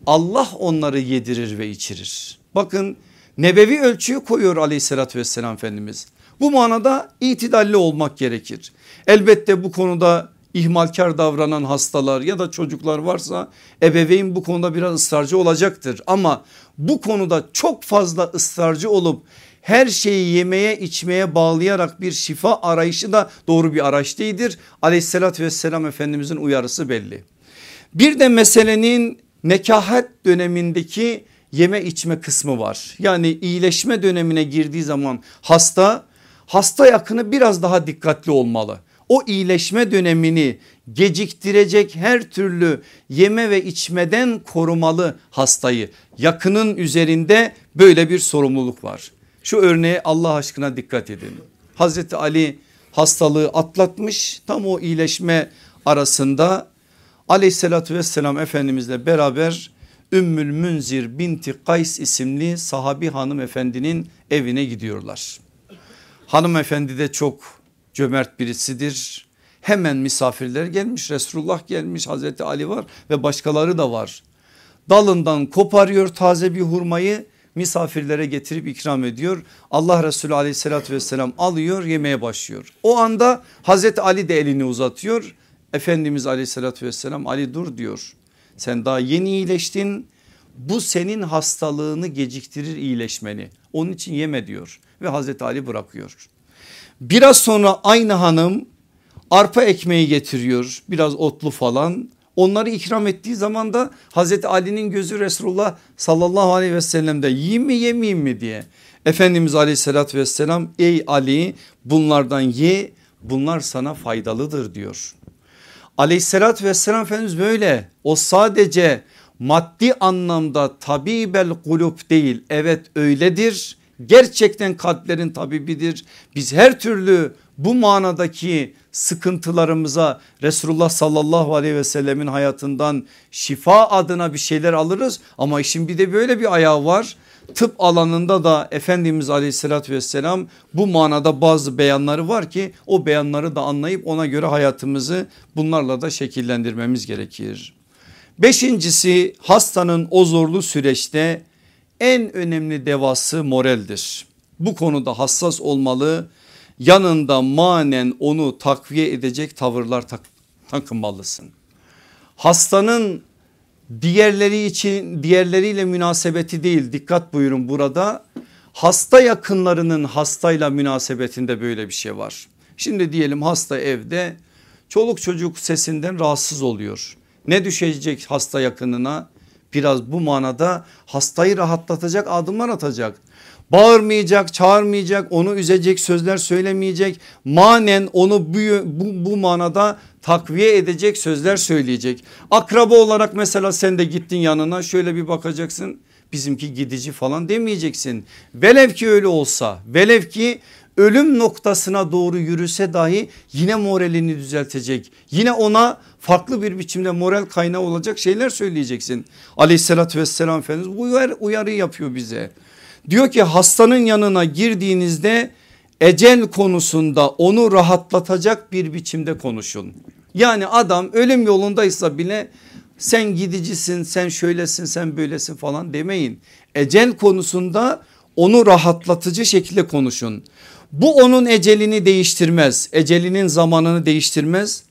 S1: Allah onları yedirir ve içirir. Bakın nebevi ölçüyü koyuyor aleyhissalatü vesselam Efendimiz. Bu manada itidalli olmak gerekir. Elbette bu konuda ihmalkar davranan hastalar ya da çocuklar varsa ebeveyn bu konuda biraz ısrarcı olacaktır. Ama bu konuda çok fazla ısrarcı olup her şeyi yemeye içmeye bağlayarak bir şifa arayışı da doğru bir araç değildir. Aleyhissalatü vesselam Efendimizin uyarısı belli. Bir de meselenin nekahat dönemindeki yeme içme kısmı var. Yani iyileşme dönemine girdiği zaman hasta hasta yakını biraz daha dikkatli olmalı. O iyileşme dönemini geciktirecek her türlü yeme ve içmeden korumalı hastayı. Yakının üzerinde böyle bir sorumluluk var. Şu örneğe Allah aşkına dikkat edin. Hazreti Ali hastalığı atlatmış tam o iyileşme arasında aleyhissalatü vesselam efendimizle beraber Ümmül Münzir binti Kays isimli sahabi hanımefendinin evine gidiyorlar. Hanımefendi de çok cömert birisidir. Hemen misafirler gelmiş Resulullah gelmiş Hazreti Ali var ve başkaları da var. Dalından koparıyor taze bir hurmayı misafirlere getirip ikram ediyor. Allah Resulü aleyhissalatü vesselam alıyor yemeye başlıyor. O anda Hazreti Ali de elini uzatıyor. Efendimiz aleyhissalatü vesselam Ali dur diyor. Sen daha yeni iyileştin bu senin hastalığını geciktirir iyileşmeni. Onun için yeme diyor ve Hazreti Ali bırakıyor. Biraz sonra aynı hanım arpa ekmeği getiriyor biraz otlu falan. Onları ikram ettiği zaman da Hazreti Ali'nin gözü Resulullah sallallahu aleyhi ve sellem'de yiyeyim mi yemeyeyim mi diye. Efendimiz aleyhissalatü vesselam ey Ali bunlardan ye bunlar sana faydalıdır diyor. Aleyhissalatü vesselam Efendimiz böyle o sadece maddi anlamda tabibel kulüp değil evet öyledir gerçekten kalplerin tabibidir. Biz her türlü bu manadaki sıkıntılarımıza Resulullah sallallahu aleyhi ve sellemin hayatından şifa adına bir şeyler alırız. Ama işin bir de böyle bir ayağı var. Tıp alanında da Efendimiz aleyhissalatü vesselam bu manada bazı beyanları var ki o beyanları da anlayıp ona göre hayatımızı bunlarla da şekillendirmemiz gerekir. Beşincisi hastanın o zorlu süreçte en önemli devası moraldir. Bu konuda hassas olmalı yanında manen onu takviye edecek tavırlar tak takınmalısın. Hastanın diğerleri için diğerleriyle münasebeti değil dikkat buyurun burada hasta yakınlarının hastayla münasebetinde böyle bir şey var. Şimdi diyelim hasta evde çoluk çocuk sesinden rahatsız oluyor. Ne düşecek hasta yakınına? Biraz bu manada hastayı rahatlatacak adımlar atacak. Bağırmayacak, çağırmayacak, onu üzecek sözler söylemeyecek. Manen onu bu, bu, bu manada takviye edecek sözler söyleyecek. Akraba olarak mesela sen de gittin yanına şöyle bir bakacaksın. Bizimki gidici falan demeyeceksin. Velev ki öyle olsa, velev ki ölüm noktasına doğru yürüse dahi yine moralini düzeltecek. Yine ona farklı bir biçimde moral kaynağı olacak şeyler söyleyeceksin. Aleyhissalatü vesselam Efendimiz bu uyar, uyarı yapıyor bize. Diyor ki hastanın yanına girdiğinizde ecel konusunda onu rahatlatacak bir biçimde konuşun. Yani adam ölüm yolundaysa bile sen gidicisin sen şöylesin sen böylesin falan demeyin. Ecel konusunda onu rahatlatıcı şekilde konuşun. Bu onun ecelini değiştirmez ecelinin zamanını değiştirmez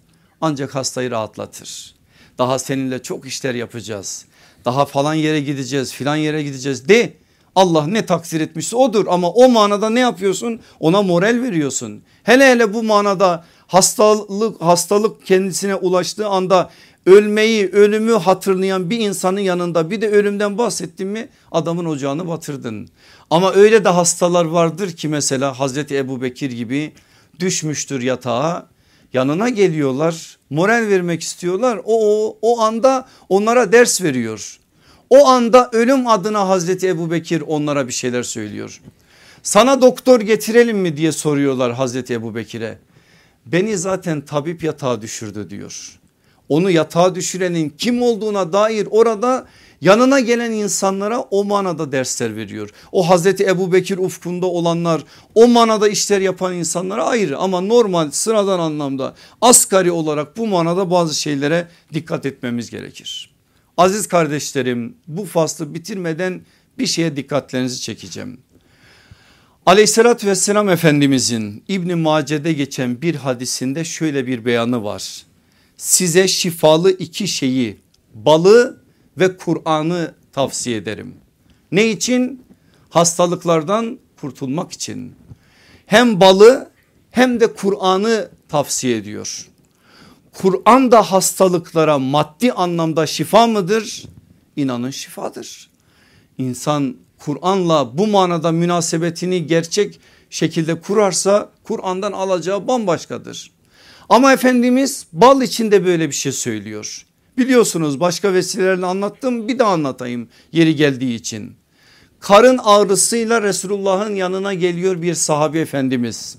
S1: ancak hastayı rahatlatır. Daha seninle çok işler yapacağız daha falan yere gideceğiz filan yere gideceğiz de Allah ne taksir etmişse odur ama o manada ne yapıyorsun? Ona moral veriyorsun. Hele hele bu manada hastalık hastalık kendisine ulaştığı anda ölmeyi ölümü hatırlayan bir insanın yanında bir de ölümden bahsettin mi adamın ocağını batırdın. Ama öyle de hastalar vardır ki mesela Hazreti Ebu Bekir gibi düşmüştür yatağa yanına geliyorlar moral vermek istiyorlar o, o, o anda onlara ders veriyor. O anda ölüm adına Hazreti Ebu Bekir onlara bir şeyler söylüyor. Sana doktor getirelim mi diye soruyorlar Hazreti Ebu Bekir'e. Beni zaten tabip yatağa düşürdü diyor. Onu yatağa düşürenin kim olduğuna dair orada yanına gelen insanlara o manada dersler veriyor. O Hazreti Ebu Bekir ufkunda olanlar o manada işler yapan insanlara ayrı ama normal sıradan anlamda asgari olarak bu manada bazı şeylere dikkat etmemiz gerekir. Aziz kardeşlerim bu faslı bitirmeden bir şeye dikkatlerinizi çekeceğim. Aleyhissalatü vesselam Efendimizin İbn Mace'de geçen bir hadisinde şöyle bir beyanı var. Size şifalı iki şeyi balı ve Kur'an'ı tavsiye ederim. Ne için? Hastalıklardan kurtulmak için. Hem balı hem de Kur'an'ı tavsiye ediyor. Kur'an da hastalıklara maddi anlamda şifa mıdır? İnanın şifadır. İnsan Kur'an'la bu manada münasebetini gerçek şekilde kurarsa Kur'an'dan alacağı bambaşkadır. Ama Efendimiz bal içinde böyle bir şey söylüyor. Biliyorsunuz başka vesilelerle anlattım bir de anlatayım yeri geldiği için. Karın ağrısıyla Resulullah'ın yanına geliyor bir sahabe efendimiz.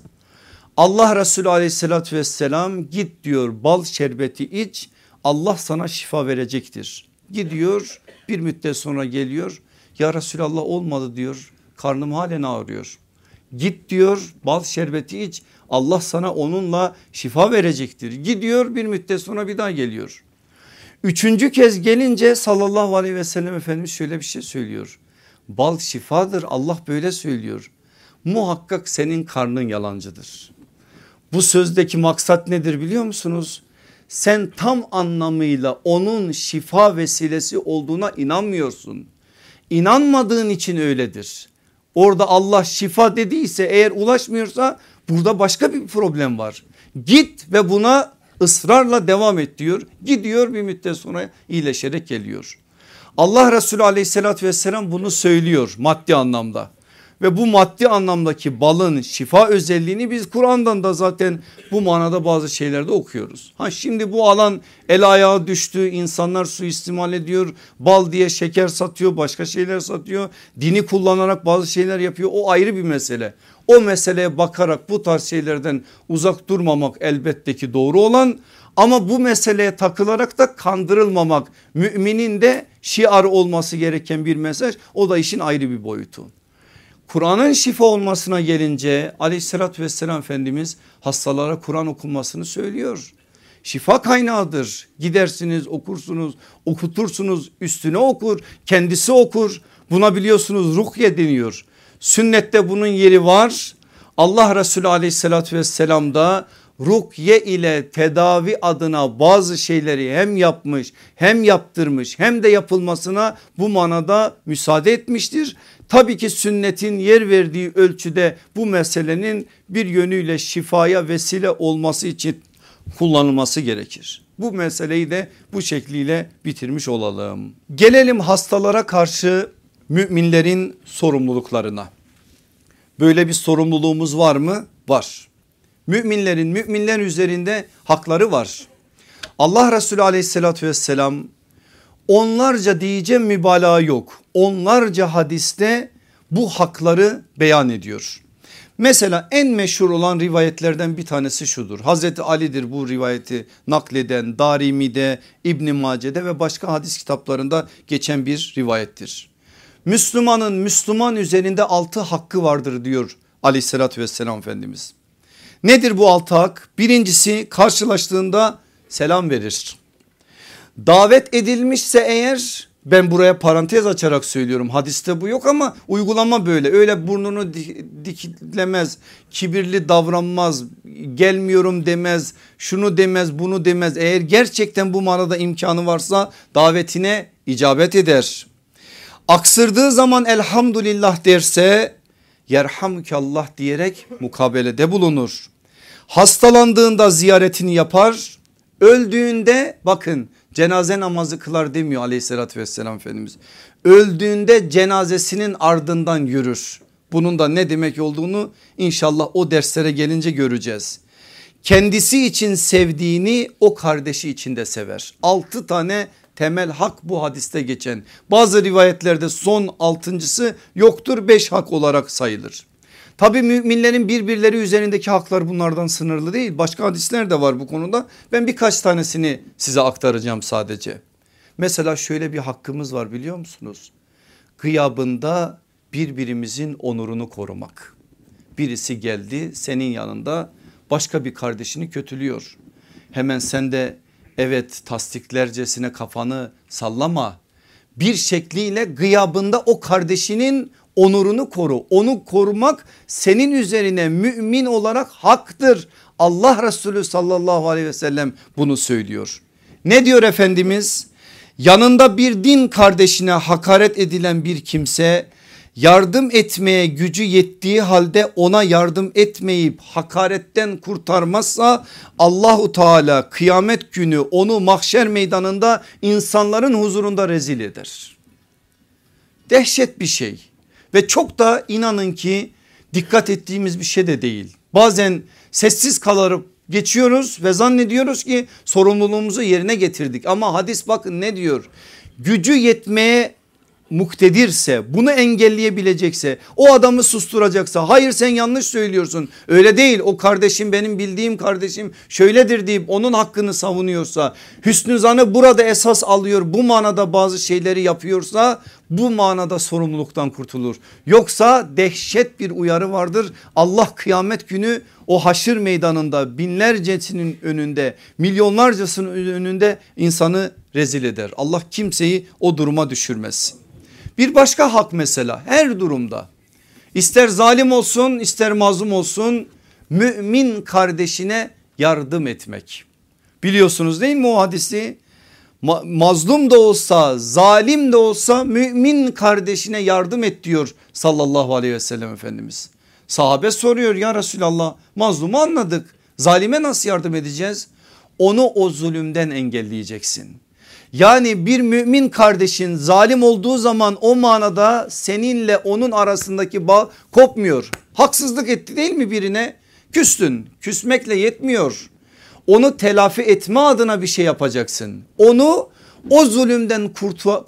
S1: Allah Resulü aleyhissalatü vesselam git diyor bal şerbeti iç Allah sana şifa verecektir. Gidiyor bir müddet sonra geliyor ya Resulallah olmadı diyor karnım halen ağrıyor. Git diyor bal şerbeti iç Allah sana onunla şifa verecektir. Gidiyor bir müddet sonra bir daha geliyor. Üçüncü kez gelince sallallahu aleyhi ve sellem Efendimiz şöyle bir şey söylüyor. Bal şifadır Allah böyle söylüyor. Muhakkak senin karnın yalancıdır. Bu sözdeki maksat nedir biliyor musunuz? Sen tam anlamıyla onun şifa vesilesi olduğuna inanmıyorsun. İnanmadığın için öyledir. Orada Allah şifa dediyse eğer ulaşmıyorsa burada başka bir problem var. Git ve buna ısrarla devam et diyor. Gidiyor bir müddet sonra iyileşerek geliyor. Allah Resulü aleyhissalatü vesselam bunu söylüyor maddi anlamda. Ve bu maddi anlamdaki balın şifa özelliğini biz Kur'an'dan da zaten bu manada bazı şeylerde okuyoruz. Ha şimdi bu alan el ayağa düştü insanlar suistimal ediyor bal diye şeker satıyor başka şeyler satıyor dini kullanarak bazı şeyler yapıyor o ayrı bir mesele. O meseleye bakarak bu tarz şeylerden uzak durmamak elbette ki doğru olan ama bu meseleye takılarak da kandırılmamak müminin de şiar olması gereken bir mesaj o da işin ayrı bir boyutu. Kur'an'ın şifa olmasına gelince aleyhissalatü vesselam Efendimiz hastalara Kur'an okunmasını söylüyor. Şifa kaynağıdır gidersiniz okursunuz okutursunuz üstüne okur kendisi okur buna biliyorsunuz ruhye deniyor. Sünnette bunun yeri var Allah Resulü aleyhissalatü vesselam da rukye ile tedavi adına bazı şeyleri hem yapmış hem yaptırmış hem de yapılmasına bu manada müsaade etmiştir. Tabii ki sünnetin yer verdiği ölçüde bu meselenin bir yönüyle şifaya vesile olması için kullanılması gerekir. Bu meseleyi de bu şekliyle bitirmiş olalım. Gelelim hastalara karşı müminlerin sorumluluklarına. Böyle bir sorumluluğumuz var mı? Var. Müminlerin müminler üzerinde hakları var. Allah Resulü aleyhissalatü vesselam onlarca diyeceğim mübalağa yok. Onlarca hadiste bu hakları beyan ediyor. Mesela en meşhur olan rivayetlerden bir tanesi şudur. Hazreti Ali'dir bu rivayeti nakleden Darimi'de, İbn Mace'de ve başka hadis kitaplarında geçen bir rivayettir. Müslümanın Müslüman üzerinde altı hakkı vardır diyor aleyhissalatü vesselam Efendimiz. Nedir bu altı hak? Birincisi karşılaştığında selam verir. Davet edilmişse eğer ben buraya parantez açarak söylüyorum hadiste bu yok ama uygulama böyle öyle burnunu diklemez kibirli davranmaz gelmiyorum demez şunu demez bunu demez eğer gerçekten bu manada imkanı varsa davetine icabet eder. Aksırdığı zaman elhamdülillah derse yerhamkallah diyerek mukabelede bulunur. Hastalandığında ziyaretini yapar öldüğünde bakın cenaze namazı kılar demiyor aleyhissalatü vesselam Efendimiz. Öldüğünde cenazesinin ardından yürür. Bunun da ne demek olduğunu inşallah o derslere gelince göreceğiz. Kendisi için sevdiğini o kardeşi için de sever. Altı tane temel hak bu hadiste geçen. Bazı rivayetlerde son altıncısı yoktur beş hak olarak sayılır. Tabi müminlerin birbirleri üzerindeki haklar bunlardan sınırlı değil. Başka hadisler de var bu konuda. Ben birkaç tanesini size aktaracağım sadece. Mesela şöyle bir hakkımız var biliyor musunuz? Gıyabında birbirimizin onurunu korumak. Birisi geldi senin yanında başka bir kardeşini kötülüyor. Hemen sen de evet tasdiklercesine kafanı sallama. Bir şekliyle gıyabında o kardeşinin onurunu koru. Onu korumak senin üzerine mümin olarak haktır. Allah Resulü sallallahu aleyhi ve sellem bunu söylüyor. Ne diyor Efendimiz? Yanında bir din kardeşine hakaret edilen bir kimse yardım etmeye gücü yettiği halde ona yardım etmeyip hakaretten kurtarmazsa Allahu Teala kıyamet günü onu mahşer meydanında insanların huzurunda rezil eder. Dehşet bir şey ve çok da inanın ki dikkat ettiğimiz bir şey de değil. Bazen sessiz kalıp geçiyoruz ve zannediyoruz ki sorumluluğumuzu yerine getirdik ama hadis bakın ne diyor? Gücü yetmeye muktedirse bunu engelleyebilecekse o adamı susturacaksa hayır sen yanlış söylüyorsun öyle değil o kardeşim benim bildiğim kardeşim şöyledir deyip onun hakkını savunuyorsa hüsnü zanı burada esas alıyor bu manada bazı şeyleri yapıyorsa bu manada sorumluluktan kurtulur. Yoksa dehşet bir uyarı vardır Allah kıyamet günü o haşır meydanında binlercesinin önünde milyonlarcasının önünde insanı rezil eder. Allah kimseyi o duruma düşürmesin. Bir başka hak mesela her durumda ister zalim olsun ister mazlum olsun mümin kardeşine yardım etmek. Biliyorsunuz değil mi o hadisi? Ma mazlum da olsa zalim de olsa mümin kardeşine yardım et diyor sallallahu aleyhi ve sellem Efendimiz. Sahabe soruyor ya Resulallah mazlumu anladık zalime nasıl yardım edeceğiz? Onu o zulümden engelleyeceksin. Yani bir mümin kardeşin zalim olduğu zaman o manada seninle onun arasındaki bağ kopmuyor. Haksızlık etti değil mi birine? Küstün. Küsmekle yetmiyor. Onu telafi etme adına bir şey yapacaksın. Onu o zulümden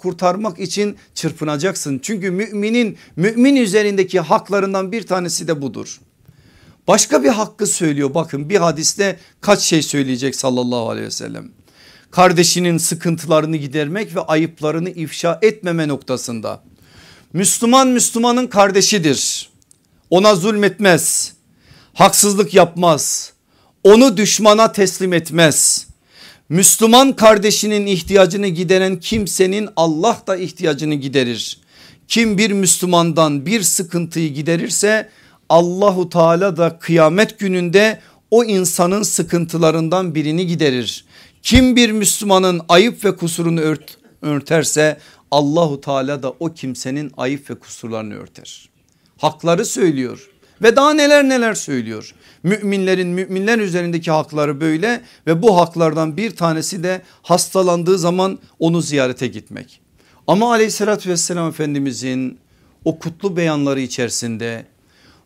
S1: kurtarmak için çırpınacaksın. Çünkü müminin mümin üzerindeki haklarından bir tanesi de budur. Başka bir hakkı söylüyor bakın bir hadiste kaç şey söyleyecek sallallahu aleyhi ve sellem kardeşinin sıkıntılarını gidermek ve ayıplarını ifşa etmeme noktasında. Müslüman Müslümanın kardeşidir. Ona zulmetmez. Haksızlık yapmaz. Onu düşmana teslim etmez. Müslüman kardeşinin ihtiyacını gideren kimsenin Allah da ihtiyacını giderir. Kim bir Müslümandan bir sıkıntıyı giderirse Allahu Teala da kıyamet gününde o insanın sıkıntılarından birini giderir. Kim bir Müslümanın ayıp ve kusurunu ört, örterse Allahu Teala da o kimsenin ayıp ve kusurlarını örter. Hakları söylüyor ve daha neler neler söylüyor. Müminlerin müminler üzerindeki hakları böyle ve bu haklardan bir tanesi de hastalandığı zaman onu ziyarete gitmek. Ama aleyhissalatü vesselam efendimizin o kutlu beyanları içerisinde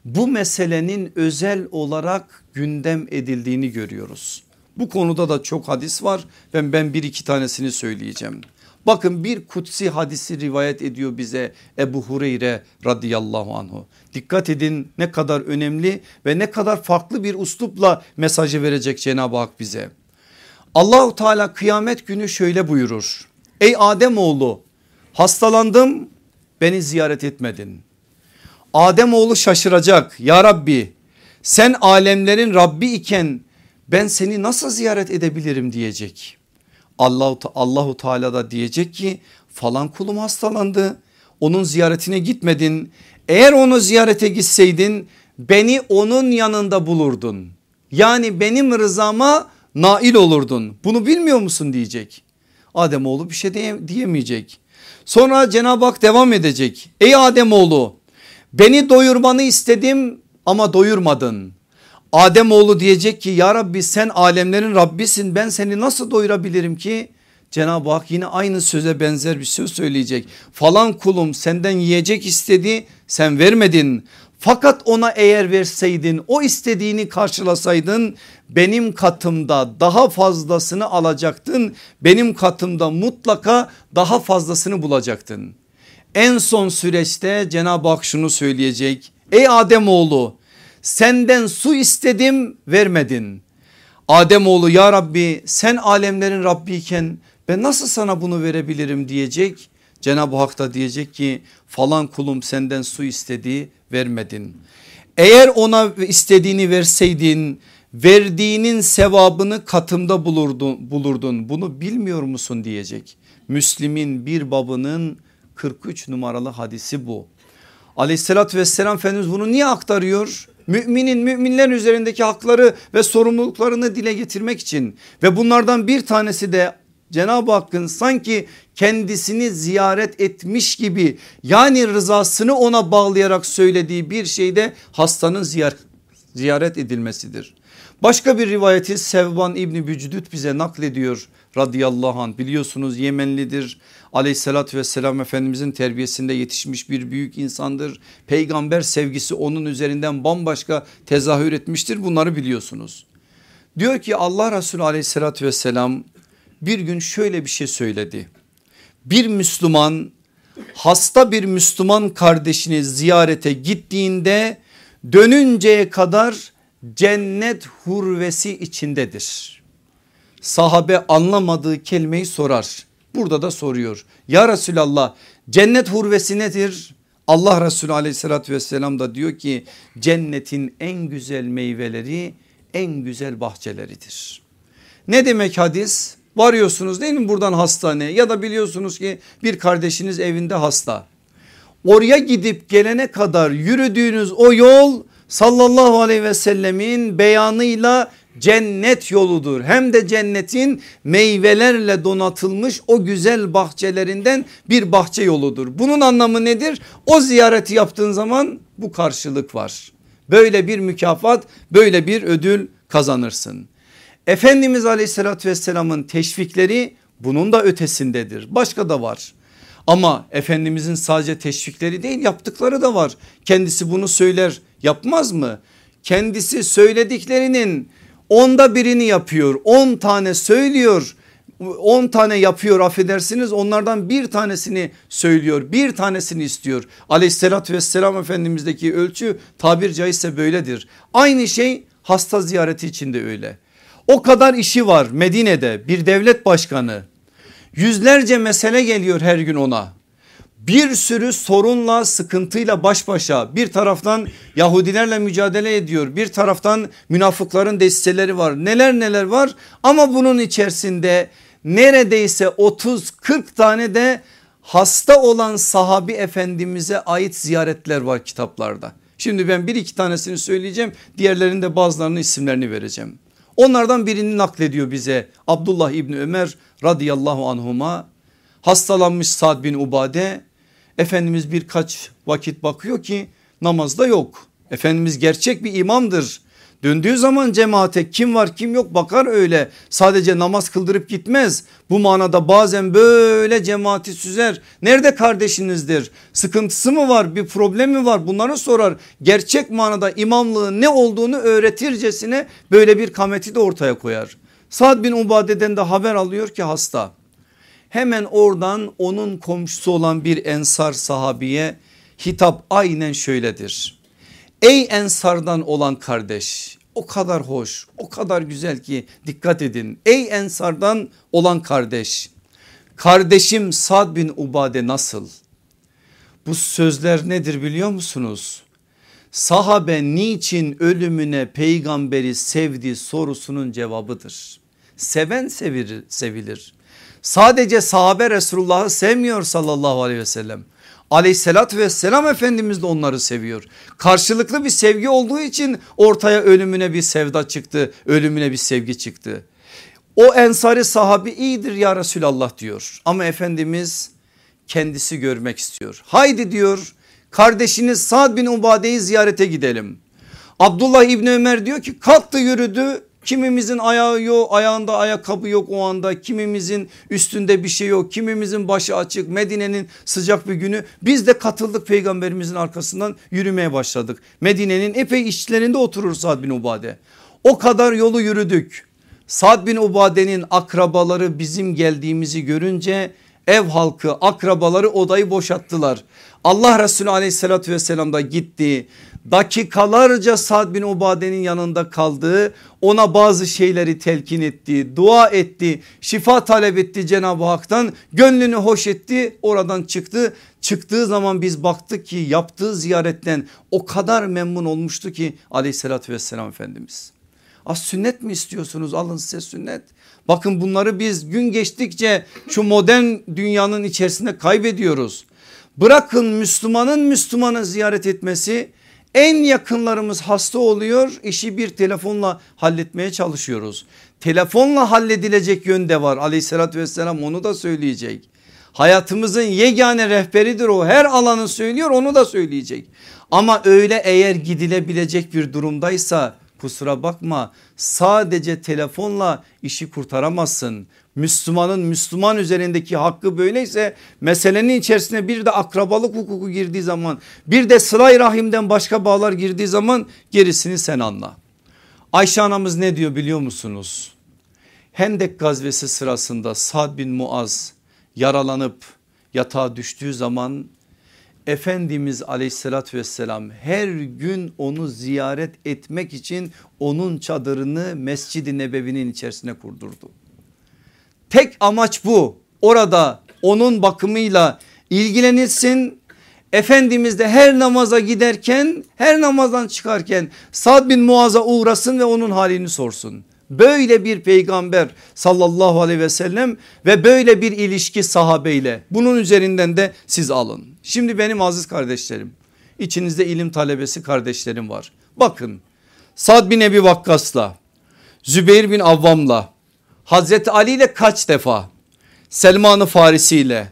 S1: bu meselenin özel olarak gündem edildiğini görüyoruz. Bu konuda da çok hadis var ben ben bir iki tanesini söyleyeceğim. Bakın bir kutsi hadisi rivayet ediyor bize Ebu Hureyre radıyallahu anhu. Dikkat edin ne kadar önemli ve ne kadar farklı bir uslupla mesajı verecek Cenab-ı Hak bize. Allahu Teala kıyamet günü şöyle buyurur. Ey Adem oğlu hastalandım beni ziyaret etmedin. Adem oğlu şaşıracak ya Rabbi sen alemlerin Rabbi iken ben seni nasıl ziyaret edebilirim diyecek. Allahu, Allahu Teala da diyecek ki falan kulum hastalandı onun ziyaretine gitmedin. Eğer onu ziyarete gitseydin beni onun yanında bulurdun. Yani benim rızama nail olurdun. Bunu bilmiyor musun diyecek. Ademoğlu bir şey diye, diyemeyecek. Sonra Cenab-ı Hak devam edecek. Ey Ademoğlu beni doyurmanı istedim ama doyurmadın. Adem oğlu diyecek ki ya Rabbi sen alemlerin Rabbisin ben seni nasıl doyurabilirim ki? Cenab-ı Hak yine aynı söze benzer bir söz söyleyecek. Falan kulum senden yiyecek istedi sen vermedin. Fakat ona eğer verseydin o istediğini karşılasaydın benim katımda daha fazlasını alacaktın. Benim katımda mutlaka daha fazlasını bulacaktın. En son süreçte Cenab-ı Hak şunu söyleyecek. Ey Adem oğlu senden su istedim vermedin. Ademoğlu ya Rabbi sen alemlerin Rabbi iken ben nasıl sana bunu verebilirim diyecek. Cenab-ı Hak da diyecek ki falan kulum senden su istedi vermedin. Eğer ona istediğini verseydin verdiğinin sevabını katımda bulurdun, bulurdun bunu bilmiyor musun diyecek. Müslim'in bir babının 43 numaralı hadisi bu. Aleyhissalatü vesselam Efendimiz bunu niye aktarıyor? Müminin müminler üzerindeki hakları ve sorumluluklarını dile getirmek için ve bunlardan bir tanesi de Cenab-ı Hakk'ın sanki kendisini ziyaret etmiş gibi yani rızasını ona bağlayarak söylediği bir şeyde hastanın ziyaret, ziyaret edilmesidir. Başka bir rivayeti Sevban İbni Bücdüt bize naklediyor radıyallahu anh biliyorsunuz Yemenlidir aleyhissalatü vesselam efendimizin terbiyesinde yetişmiş bir büyük insandır. Peygamber sevgisi onun üzerinden bambaşka tezahür etmiştir bunları biliyorsunuz. Diyor ki Allah Resulü aleyhissalatü vesselam bir gün şöyle bir şey söyledi. Bir Müslüman hasta bir Müslüman kardeşini ziyarete gittiğinde dönünceye kadar cennet hurvesi içindedir. Sahabe anlamadığı kelimeyi sorar. Burada da soruyor. Ya Resulallah cennet hurvesi nedir? Allah Resulü aleyhissalatü vesselam da diyor ki cennetin en güzel meyveleri en güzel bahçeleridir. Ne demek hadis? Varıyorsunuz değil mi buradan hastaneye ya da biliyorsunuz ki bir kardeşiniz evinde hasta. Oraya gidip gelene kadar yürüdüğünüz o yol sallallahu aleyhi ve sellemin beyanıyla cennet yoludur. Hem de cennetin meyvelerle donatılmış o güzel bahçelerinden bir bahçe yoludur. Bunun anlamı nedir? O ziyareti yaptığın zaman bu karşılık var. Böyle bir mükafat böyle bir ödül kazanırsın. Efendimiz aleyhissalatü vesselamın teşvikleri bunun da ötesindedir. Başka da var. Ama Efendimizin sadece teşvikleri değil yaptıkları da var. Kendisi bunu söyler yapmaz mı? Kendisi söylediklerinin onda birini yapıyor. On tane söylüyor. on tane yapıyor affedersiniz onlardan bir tanesini söylüyor bir tanesini istiyor. Aleyhissalatü vesselam efendimizdeki ölçü tabir caizse böyledir. Aynı şey hasta ziyareti içinde öyle. O kadar işi var Medine'de bir devlet başkanı yüzlerce mesele geliyor her gün ona bir sürü sorunla sıkıntıyla baş başa bir taraftan Yahudilerle mücadele ediyor bir taraftan münafıkların desteleri var neler neler var ama bunun içerisinde neredeyse 30-40 tane de hasta olan sahabi efendimize ait ziyaretler var kitaplarda. Şimdi ben bir iki tanesini söyleyeceğim diğerlerinde bazılarının isimlerini vereceğim. Onlardan birini naklediyor bize Abdullah İbni Ömer radıyallahu anhuma hastalanmış Sad bin Ubade Efendimiz birkaç vakit bakıyor ki namazda yok. Efendimiz gerçek bir imamdır. Döndüğü zaman cemaate kim var kim yok bakar öyle sadece namaz kıldırıp gitmez. Bu manada bazen böyle cemaati süzer. Nerede kardeşinizdir? Sıkıntısı mı var? Bir problemi mi var? Bunları sorar. Gerçek manada imamlığın ne olduğunu öğretircesine böyle bir kameti de ortaya koyar. Sad bin Ubade'den de haber alıyor ki hasta. Hemen oradan onun komşusu olan bir ensar sahabiye hitap aynen şöyledir. Ey ensardan olan kardeş o kadar hoş o kadar güzel ki dikkat edin. Ey ensardan olan kardeş kardeşim Sad bin Ubade nasıl? Bu sözler nedir biliyor musunuz? Sahabe niçin ölümüne peygamberi sevdi sorusunun cevabıdır. Seven sevilir, sevilir. Sadece sahabe Resulullah'ı sevmiyor sallallahu aleyhi ve sellem. Aleyhissalatü vesselam Efendimiz de onları seviyor. Karşılıklı bir sevgi olduğu için ortaya ölümüne bir sevda çıktı. Ölümüne bir sevgi çıktı. O ensari sahabi iyidir ya Resulallah diyor. Ama Efendimiz kendisi görmek istiyor. Haydi diyor kardeşiniz Sad bin Ubade'yi ziyarete gidelim. Abdullah İbni Ömer diyor ki kalktı yürüdü Kimimizin ayağı yok ayağında ayakkabı yok o anda. Kimimizin üstünde bir şey yok. Kimimizin başı açık. Medine'nin sıcak bir günü. Biz de katıldık peygamberimizin arkasından. Yürümeye başladık. Medine'nin epey işçilerinde oturur Sad bin Ubade. O kadar yolu yürüdük. Sad bin Ubade'nin akrabaları bizim geldiğimizi görünce ev halkı akrabaları odayı boşalttılar. Allah Resulü aleyhissalatü vesselam da gitti dakikalarca Sad bin Ubade'nin yanında kaldı. Ona bazı şeyleri telkin etti, dua etti, şifa talep etti Cenab-ı Hak'tan. Gönlünü hoş etti oradan çıktı. Çıktığı zaman biz baktık ki yaptığı ziyaretten o kadar memnun olmuştu ki aleyhissalatü vesselam Efendimiz. Az sünnet mi istiyorsunuz alın size sünnet. Bakın bunları biz gün geçtikçe şu modern dünyanın içerisinde kaybediyoruz. Bırakın Müslümanın Müslümanı ziyaret etmesi en yakınlarımız hasta oluyor işi bir telefonla halletmeye çalışıyoruz. telefonla halledilecek yönde var aleyhissalatü vesselam onu da söyleyecek. Hayatımızın yegane rehberidir o her alanı söylüyor onu da söyleyecek. Ama öyle eğer gidilebilecek bir durumdaysa kusura bakma sadece telefonla işi kurtaramazsın. Müslümanın Müslüman üzerindeki hakkı böyleyse meselenin içerisine bir de akrabalık hukuku girdiği zaman bir de sılay rahimden başka bağlar girdiği zaman gerisini sen anla. Ayşe anamız ne diyor biliyor musunuz? Hendek gazvesi sırasında Sad bin Muaz yaralanıp yatağa düştüğü zaman Efendimiz aleyhissalatü vesselam her gün onu ziyaret etmek için onun çadırını Mescid-i Nebevi'nin içerisine kurdurdu. Tek amaç bu orada onun bakımıyla ilgilenilsin. Efendimiz de her namaza giderken her namazdan çıkarken Sad bin Muaz'a uğrasın ve onun halini sorsun. Böyle bir peygamber sallallahu aleyhi ve sellem ve böyle bir ilişki sahabeyle bunun üzerinden de siz alın. Şimdi benim aziz kardeşlerim içinizde ilim talebesi kardeşlerim var. Bakın Sad bin Ebi Vakkas'la Zübeyir bin Avvam'la Hazreti Ali ile kaç defa Selman-ı Farisi ile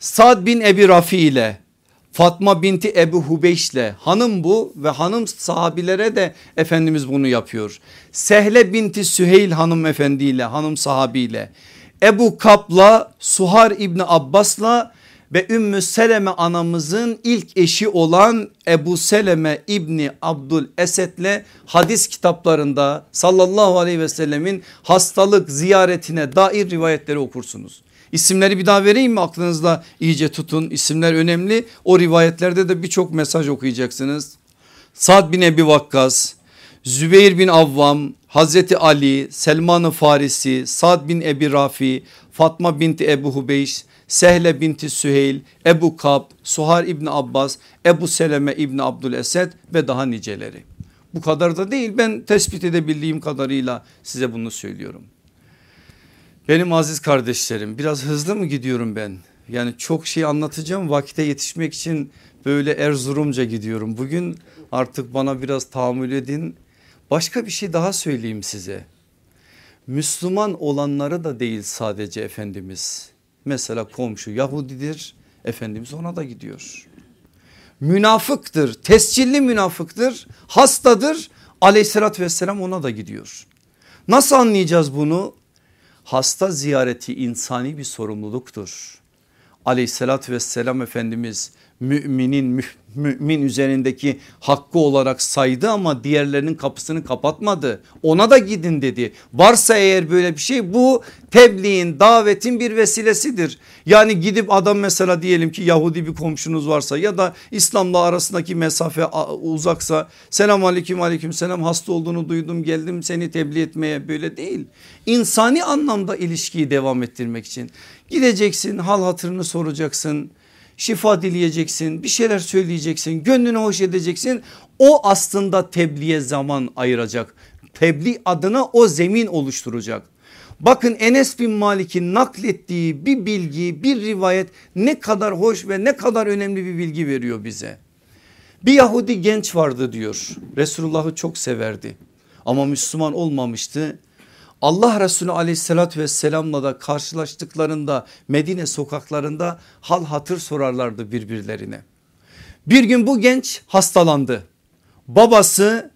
S1: Sad bin Ebi Rafi ile Fatma binti Ebu Hubeyş ile hanım bu ve hanım sahabilere de Efendimiz bunu yapıyor. Sehle binti Süheyl hanımefendiyle hanım sahabiyle Ebu Kap'la Suhar İbni Abbas'la ve Ümmü Seleme anamızın ilk eşi olan Ebu Seleme İbni Abdul Esed'le hadis kitaplarında sallallahu aleyhi ve sellemin hastalık ziyaretine dair rivayetleri okursunuz. İsimleri bir daha vereyim mi aklınızda iyice tutun isimler önemli o rivayetlerde de birçok mesaj okuyacaksınız. Sad bin Ebi Vakkas, Zübeyir bin Avvam, Hazreti Ali, Selman-ı Farisi, Sad bin Ebi Rafi, Fatma binti Ebu Hubeyş, Sehle binti Süheyl, Ebu Kab, Suhar İbni Abbas, Ebu Seleme İbni Abdülesed ve daha niceleri. Bu kadar da değil ben tespit edebildiğim kadarıyla size bunu söylüyorum. Benim aziz kardeşlerim biraz hızlı mı gidiyorum ben? Yani çok şey anlatacağım vakite yetişmek için böyle Erzurumca gidiyorum. Bugün artık bana biraz tahammül edin. Başka bir şey daha söyleyeyim size. Müslüman olanları da değil sadece Efendimiz. Mesela komşu Yahudidir Efendimiz ona da gidiyor. Münafıktır tescilli münafıktır hastadır aleyhissalatü vesselam ona da gidiyor. Nasıl anlayacağız bunu? Hasta ziyareti insani bir sorumluluktur. Aleyhissalatü vesselam Efendimiz müminin mümin üzerindeki hakkı olarak saydı ama diğerlerinin kapısını kapatmadı. Ona da gidin dedi. Varsa eğer böyle bir şey bu tebliğin davetin bir vesilesidir. Yani gidip adam mesela diyelim ki Yahudi bir komşunuz varsa ya da İslam'la arasındaki mesafe uzaksa selam aleyküm aleyküm selam hasta olduğunu duydum geldim seni tebliğ etmeye böyle değil. İnsani anlamda ilişkiyi devam ettirmek için gideceksin hal hatırını soracaksın şifa dileyeceksin bir şeyler söyleyeceksin gönlünü hoş edeceksin. O aslında tebliğe zaman ayıracak. Tebliğ adına o zemin oluşturacak. Bakın Enes bin Malik'in naklettiği bir bilgi bir rivayet ne kadar hoş ve ne kadar önemli bir bilgi veriyor bize. Bir Yahudi genç vardı diyor. Resulullah'ı çok severdi. Ama Müslüman olmamıştı Allah Resulü aleyhissalatü vesselamla da karşılaştıklarında Medine sokaklarında hal hatır sorarlardı birbirlerine. Bir gün bu genç hastalandı. Babası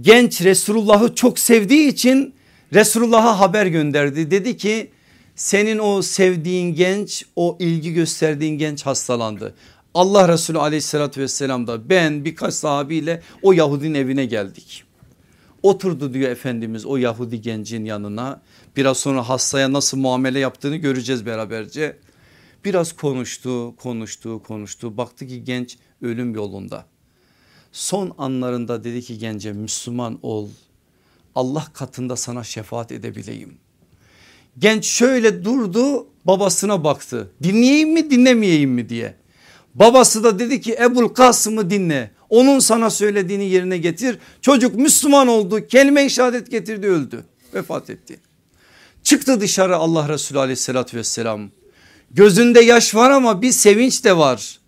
S1: genç Resulullah'ı çok sevdiği için Resulullah'a haber gönderdi. Dedi ki senin o sevdiğin genç o ilgi gösterdiğin genç hastalandı. Allah Resulü aleyhissalatü vesselam da ben birkaç sahabiyle o Yahudinin evine geldik. Oturdu diyor Efendimiz o Yahudi gencin yanına. Biraz sonra hastaya nasıl muamele yaptığını göreceğiz beraberce. Biraz konuştu, konuştu, konuştu. Baktı ki genç ölüm yolunda. Son anlarında dedi ki gence Müslüman ol. Allah katında sana şefaat edebileyim. Genç şöyle durdu babasına baktı. Dinleyeyim mi dinlemeyeyim mi diye. Babası da dedi ki Ebul Kasım'ı dinle. Onun sana söylediğini yerine getir. Çocuk Müslüman oldu kelime-i şehadet getirdi öldü vefat etti. Çıktı dışarı Allah Resulü aleyhissalatü vesselam. Gözünde yaş var ama bir sevinç de var.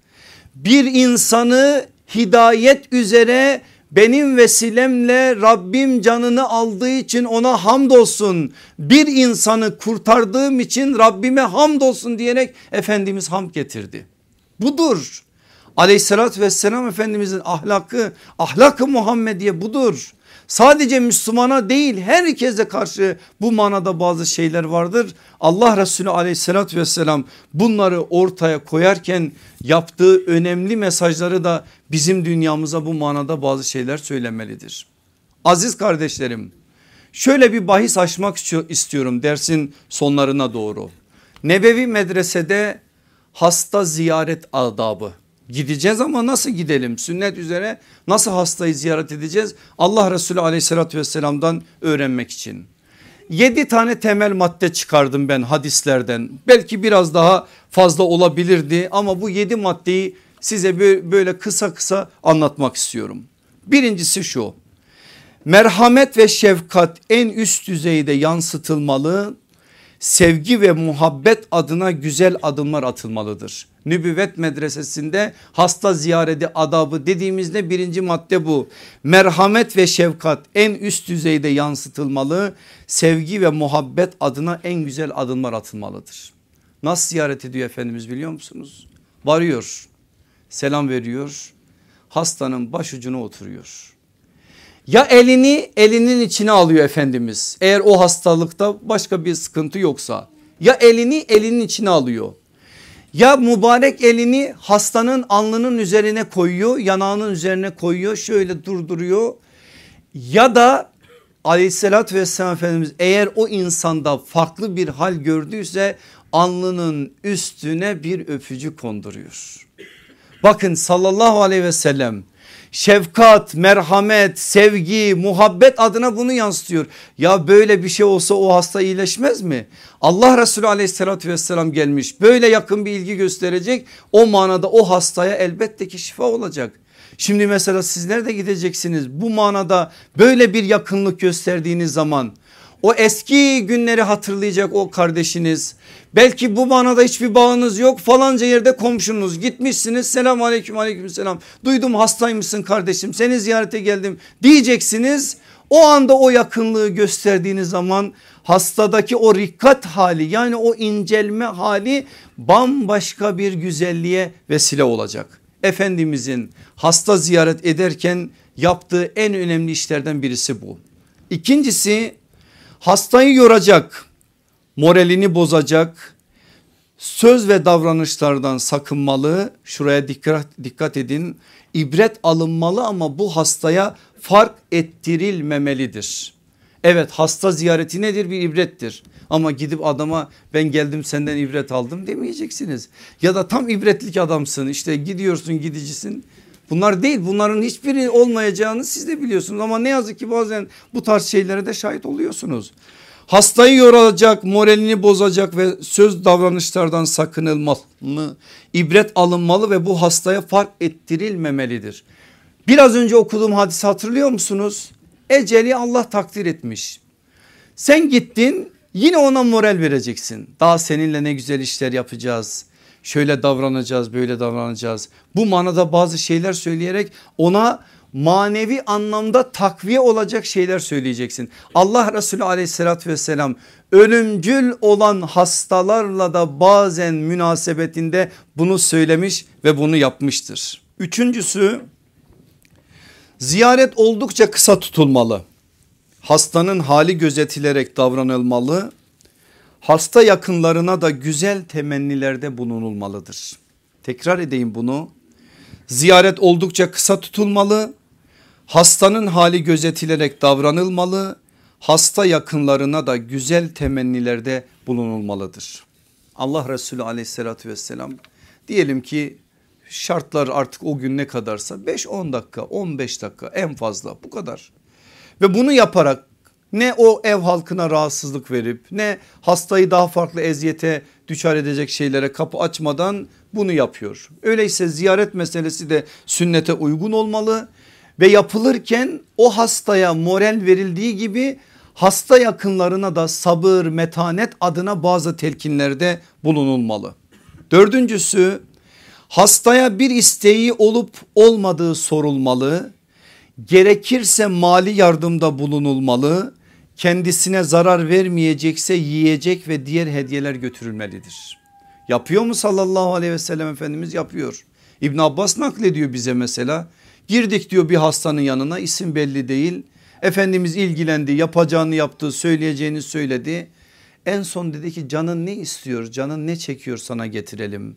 S1: Bir insanı hidayet üzere benim vesilemle Rabbim canını aldığı için ona hamdolsun. Bir insanı kurtardığım için Rabbime hamdolsun diyerek Efendimiz hamd getirdi. Budur. Aleyhissalatü vesselam Efendimizin ahlakı ahlakı Muhammediye budur. Sadece Müslümana değil herkese karşı bu manada bazı şeyler vardır. Allah Resulü aleyhissalatü vesselam bunları ortaya koyarken yaptığı önemli mesajları da bizim dünyamıza bu manada bazı şeyler söylemelidir. Aziz kardeşlerim şöyle bir bahis açmak istiyorum dersin sonlarına doğru. Nebevi medresede hasta ziyaret adabı Gideceğiz ama nasıl gidelim? Sünnet üzere nasıl hastayı ziyaret edeceğiz? Allah Resulü aleyhissalatü vesselamdan öğrenmek için. Yedi tane temel madde çıkardım ben hadislerden. Belki biraz daha fazla olabilirdi ama bu yedi maddeyi size böyle kısa kısa anlatmak istiyorum. Birincisi şu merhamet ve şefkat en üst düzeyde yansıtılmalı sevgi ve muhabbet adına güzel adımlar atılmalıdır. Nübüvvet medresesinde hasta ziyareti adabı dediğimizde birinci madde bu. Merhamet ve şefkat en üst düzeyde yansıtılmalı. Sevgi ve muhabbet adına en güzel adımlar atılmalıdır. Nasıl ziyaret ediyor Efendimiz biliyor musunuz? Varıyor selam veriyor hastanın başucuna oturuyor ya elini elinin içine alıyor Efendimiz eğer o hastalıkta başka bir sıkıntı yoksa ya elini elinin içine alıyor ya mübarek elini hastanın alnının üzerine koyuyor yanağının üzerine koyuyor şöyle durduruyor ya da aleyhissalatü vesselam Efendimiz eğer o insanda farklı bir hal gördüyse alnının üstüne bir öpücük konduruyor. Bakın sallallahu aleyhi ve sellem şefkat, merhamet, sevgi, muhabbet adına bunu yansıtıyor. Ya böyle bir şey olsa o hasta iyileşmez mi? Allah Resulü aleyhissalatü vesselam gelmiş böyle yakın bir ilgi gösterecek o manada o hastaya elbette ki şifa olacak. Şimdi mesela sizler de gideceksiniz bu manada böyle bir yakınlık gösterdiğiniz zaman o eski günleri hatırlayacak o kardeşiniz. Belki bu manada hiçbir bağınız yok falanca yerde komşunuz gitmişsiniz selam aleyküm aleyküm selam. Duydum hastaymışsın kardeşim seni ziyarete geldim diyeceksiniz. O anda o yakınlığı gösterdiğiniz zaman hastadaki o rikkat hali yani o incelme hali bambaşka bir güzelliğe vesile olacak. Efendimizin hasta ziyaret ederken yaptığı en önemli işlerden birisi bu. İkincisi hastayı yoracak, moralini bozacak, söz ve davranışlardan sakınmalı. Şuraya dikkat, dikkat edin. İbret alınmalı ama bu hastaya fark ettirilmemelidir. Evet hasta ziyareti nedir bir ibrettir ama gidip adama ben geldim senden ibret aldım demeyeceksiniz. Ya da tam ibretlik adamsın işte gidiyorsun gidicisin Bunlar değil bunların hiçbiri olmayacağını siz de biliyorsunuz ama ne yazık ki bazen bu tarz şeylere de şahit oluyorsunuz. Hastayı yoracak, moralini bozacak ve söz davranışlardan sakınılmalı, ibret alınmalı ve bu hastaya fark ettirilmemelidir. Biraz önce okuduğum hadisi hatırlıyor musunuz? Eceli Allah takdir etmiş. Sen gittin yine ona moral vereceksin. Daha seninle ne güzel işler yapacağız şöyle davranacağız böyle davranacağız. Bu manada bazı şeyler söyleyerek ona manevi anlamda takviye olacak şeyler söyleyeceksin. Allah Resulü aleyhissalatü vesselam ölümcül olan hastalarla da bazen münasebetinde bunu söylemiş ve bunu yapmıştır. Üçüncüsü ziyaret oldukça kısa tutulmalı. Hastanın hali gözetilerek davranılmalı hasta yakınlarına da güzel temennilerde bulunulmalıdır. Tekrar edeyim bunu. Ziyaret oldukça kısa tutulmalı. Hastanın hali gözetilerek davranılmalı. Hasta yakınlarına da güzel temennilerde bulunulmalıdır. Allah Resulü aleyhissalatü vesselam diyelim ki şartlar artık o gün ne kadarsa 5-10 dakika 15 dakika en fazla bu kadar. Ve bunu yaparak ne o ev halkına rahatsızlık verip ne hastayı daha farklı eziyete düşer edecek şeylere kapı açmadan bunu yapıyor. Öyleyse ziyaret meselesi de sünnete uygun olmalı ve yapılırken o hastaya moral verildiği gibi hasta yakınlarına da sabır metanet adına bazı telkinlerde bulunulmalı. Dördüncüsü hastaya bir isteği olup olmadığı sorulmalı Gerekirse mali yardımda bulunulmalı. Kendisine zarar vermeyecekse yiyecek ve diğer hediyeler götürülmelidir. Yapıyor mu sallallahu aleyhi ve sellem Efendimiz yapıyor. İbn Abbas naklediyor bize mesela. Girdik diyor bir hastanın yanına isim belli değil. Efendimiz ilgilendi yapacağını yaptı söyleyeceğini söyledi. En son dedi ki canın ne istiyor canın ne çekiyor sana getirelim.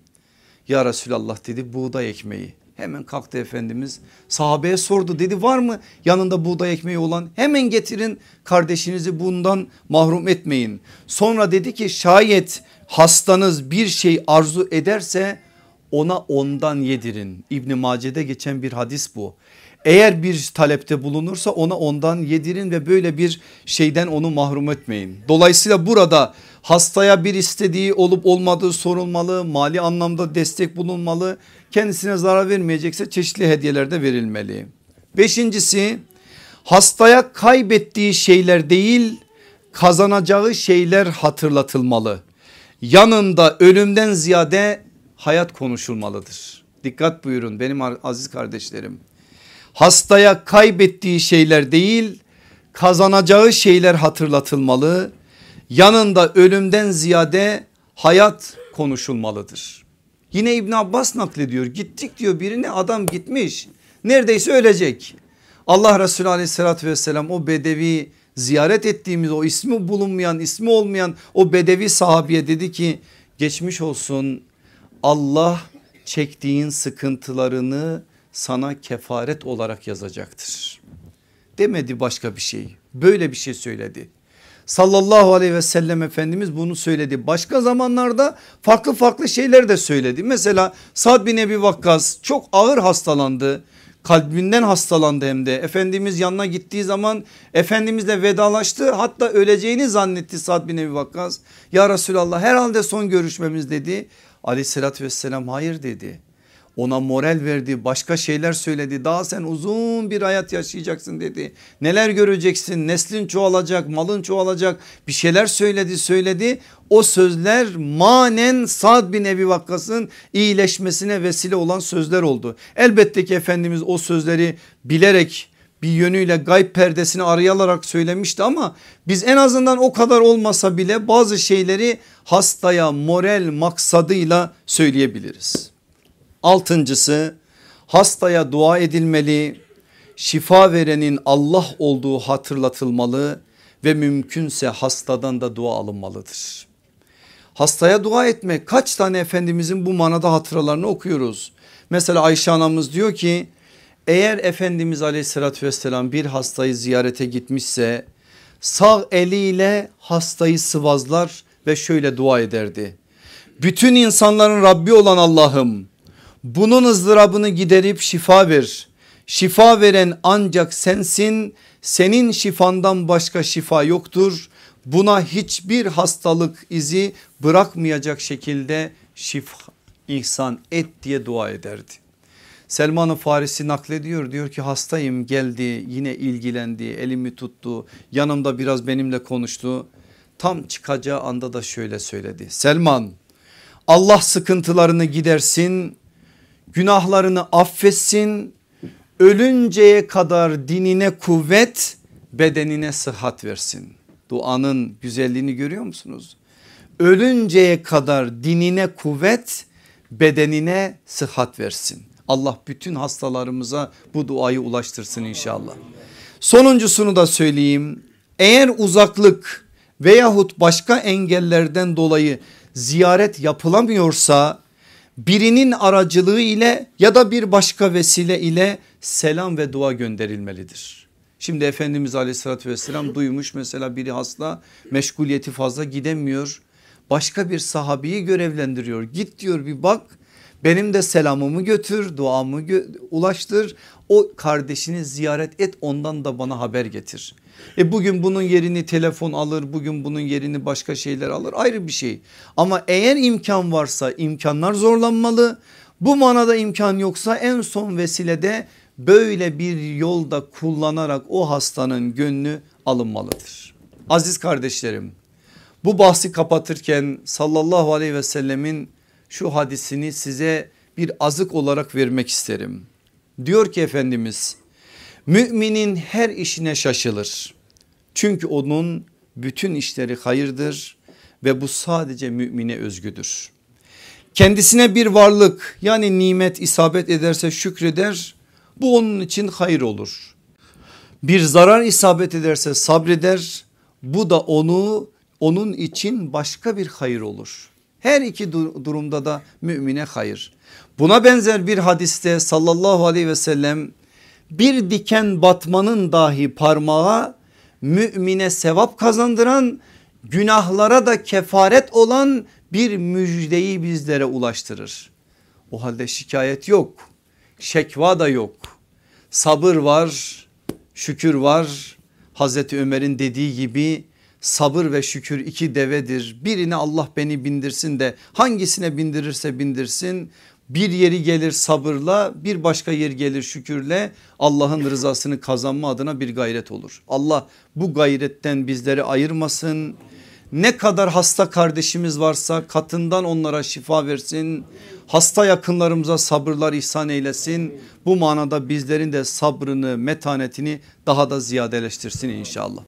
S1: Ya Resulallah dedi buğday ekmeği. Hemen kalktı Efendimiz sahabeye sordu dedi var mı yanında buğday ekmeği olan hemen getirin kardeşinizi bundan mahrum etmeyin. Sonra dedi ki şayet hastanız bir şey arzu ederse ona ondan yedirin. İbni Mace'de geçen bir hadis bu. Eğer bir talepte bulunursa ona ondan yedirin ve böyle bir şeyden onu mahrum etmeyin. Dolayısıyla burada hastaya bir istediği olup olmadığı sorulmalı, mali anlamda destek bulunmalı. Kendisine zarar vermeyecekse çeşitli hediyeler de verilmeli. Beşincisi hastaya kaybettiği şeyler değil kazanacağı şeyler hatırlatılmalı. Yanında ölümden ziyade hayat konuşulmalıdır. Dikkat buyurun benim aziz kardeşlerim. Hastaya kaybettiği şeyler değil kazanacağı şeyler hatırlatılmalı. Yanında ölümden ziyade hayat konuşulmalıdır. Yine İbn Abbas naklediyor gittik diyor birine adam gitmiş neredeyse ölecek. Allah Resulü aleyhissalatü vesselam o bedevi ziyaret ettiğimiz o ismi bulunmayan ismi olmayan o bedevi sahabiye dedi ki geçmiş olsun Allah çektiğin sıkıntılarını sana kefaret olarak yazacaktır. Demedi başka bir şey böyle bir şey söyledi. Sallallahu aleyhi ve sellem Efendimiz bunu söyledi. Başka zamanlarda farklı farklı şeyler de söyledi. Mesela Sad bin Ebi Vakkas çok ağır hastalandı kalbinden hastalandı hem de Efendimiz yanına gittiği zaman Efendimizle vedalaştı hatta öleceğini zannetti Sad bin Ebi Vakkas. Ya Resulallah herhalde son görüşmemiz dedi aleyhissalatü vesselam hayır dedi ona moral verdi başka şeyler söyledi. Daha sen uzun bir hayat yaşayacaksın dedi. Neler göreceksin? Neslin çoğalacak malın çoğalacak. Bir şeyler söyledi söyledi. O sözler manen Sad bin Ebi Vakkas'ın iyileşmesine vesile olan sözler oldu. Elbette ki Efendimiz o sözleri bilerek bir yönüyle gayb perdesini arayalarak söylemişti ama biz en azından o kadar olmasa bile bazı şeyleri hastaya moral maksadıyla söyleyebiliriz. Altıncısı hastaya dua edilmeli, şifa verenin Allah olduğu hatırlatılmalı ve mümkünse hastadan da dua alınmalıdır. Hastaya dua etme kaç tane Efendimizin bu manada hatıralarını okuyoruz. Mesela Ayşe anamız diyor ki eğer Efendimiz aleyhissalatü vesselam bir hastayı ziyarete gitmişse sağ eliyle hastayı sıvazlar ve şöyle dua ederdi. Bütün insanların Rabbi olan Allah'ım bunun ızdırabını giderip şifa ver. Şifa veren ancak sensin. Senin şifandan başka şifa yoktur. Buna hiçbir hastalık izi bırakmayacak şekilde şifa ihsan et diye dua ederdi. Selman-ı Farisi naklediyor diyor ki hastayım geldi yine ilgilendi elimi tuttu yanımda biraz benimle konuştu. Tam çıkacağı anda da şöyle söyledi Selman Allah sıkıntılarını gidersin günahlarını affetsin ölünceye kadar dinine kuvvet bedenine sıhhat versin. Duanın güzelliğini görüyor musunuz? Ölünceye kadar dinine kuvvet bedenine sıhhat versin. Allah bütün hastalarımıza bu duayı ulaştırsın inşallah. Sonuncusunu da söyleyeyim. Eğer uzaklık veyahut başka engellerden dolayı ziyaret yapılamıyorsa birinin aracılığı ile ya da bir başka vesile ile selam ve dua gönderilmelidir. Şimdi Efendimiz aleyhissalatü vesselam duymuş mesela biri hasta meşguliyeti fazla gidemiyor. Başka bir sahabeyi görevlendiriyor git diyor bir bak benim de selamımı götür duamı gö ulaştır o kardeşini ziyaret et ondan da bana haber getir. E bugün bunun yerini telefon alır bugün bunun yerini başka şeyler alır ayrı bir şey. Ama eğer imkan varsa imkanlar zorlanmalı. Bu manada imkan yoksa en son vesilede böyle bir yolda kullanarak o hastanın gönlü alınmalıdır. Aziz kardeşlerim bu bahsi kapatırken sallallahu aleyhi ve sellemin şu hadisini size bir azık olarak vermek isterim. Diyor ki Efendimiz Müminin her işine şaşılır. Çünkü onun bütün işleri hayırdır ve bu sadece mümine özgüdür. Kendisine bir varlık yani nimet isabet ederse şükreder bu onun için hayır olur. Bir zarar isabet ederse sabreder bu da onu onun için başka bir hayır olur. Her iki durumda da mümine hayır. Buna benzer bir hadiste sallallahu aleyhi ve sellem bir diken batmanın dahi parmağa mümine sevap kazandıran günahlara da kefaret olan bir müjdeyi bizlere ulaştırır. O halde şikayet yok, şekva da yok. Sabır var, şükür var. Hazreti Ömer'in dediği gibi sabır ve şükür iki devedir. Birine Allah beni bindirsin de hangisine bindirirse bindirsin. Bir yeri gelir sabırla bir başka yer gelir şükürle Allah'ın rızasını kazanma adına bir gayret olur. Allah bu gayretten bizleri ayırmasın. Ne kadar hasta kardeşimiz varsa katından onlara şifa versin. Hasta yakınlarımıza sabırlar ihsan eylesin. Bu manada bizlerin de sabrını metanetini daha da ziyadeleştirsin inşallah.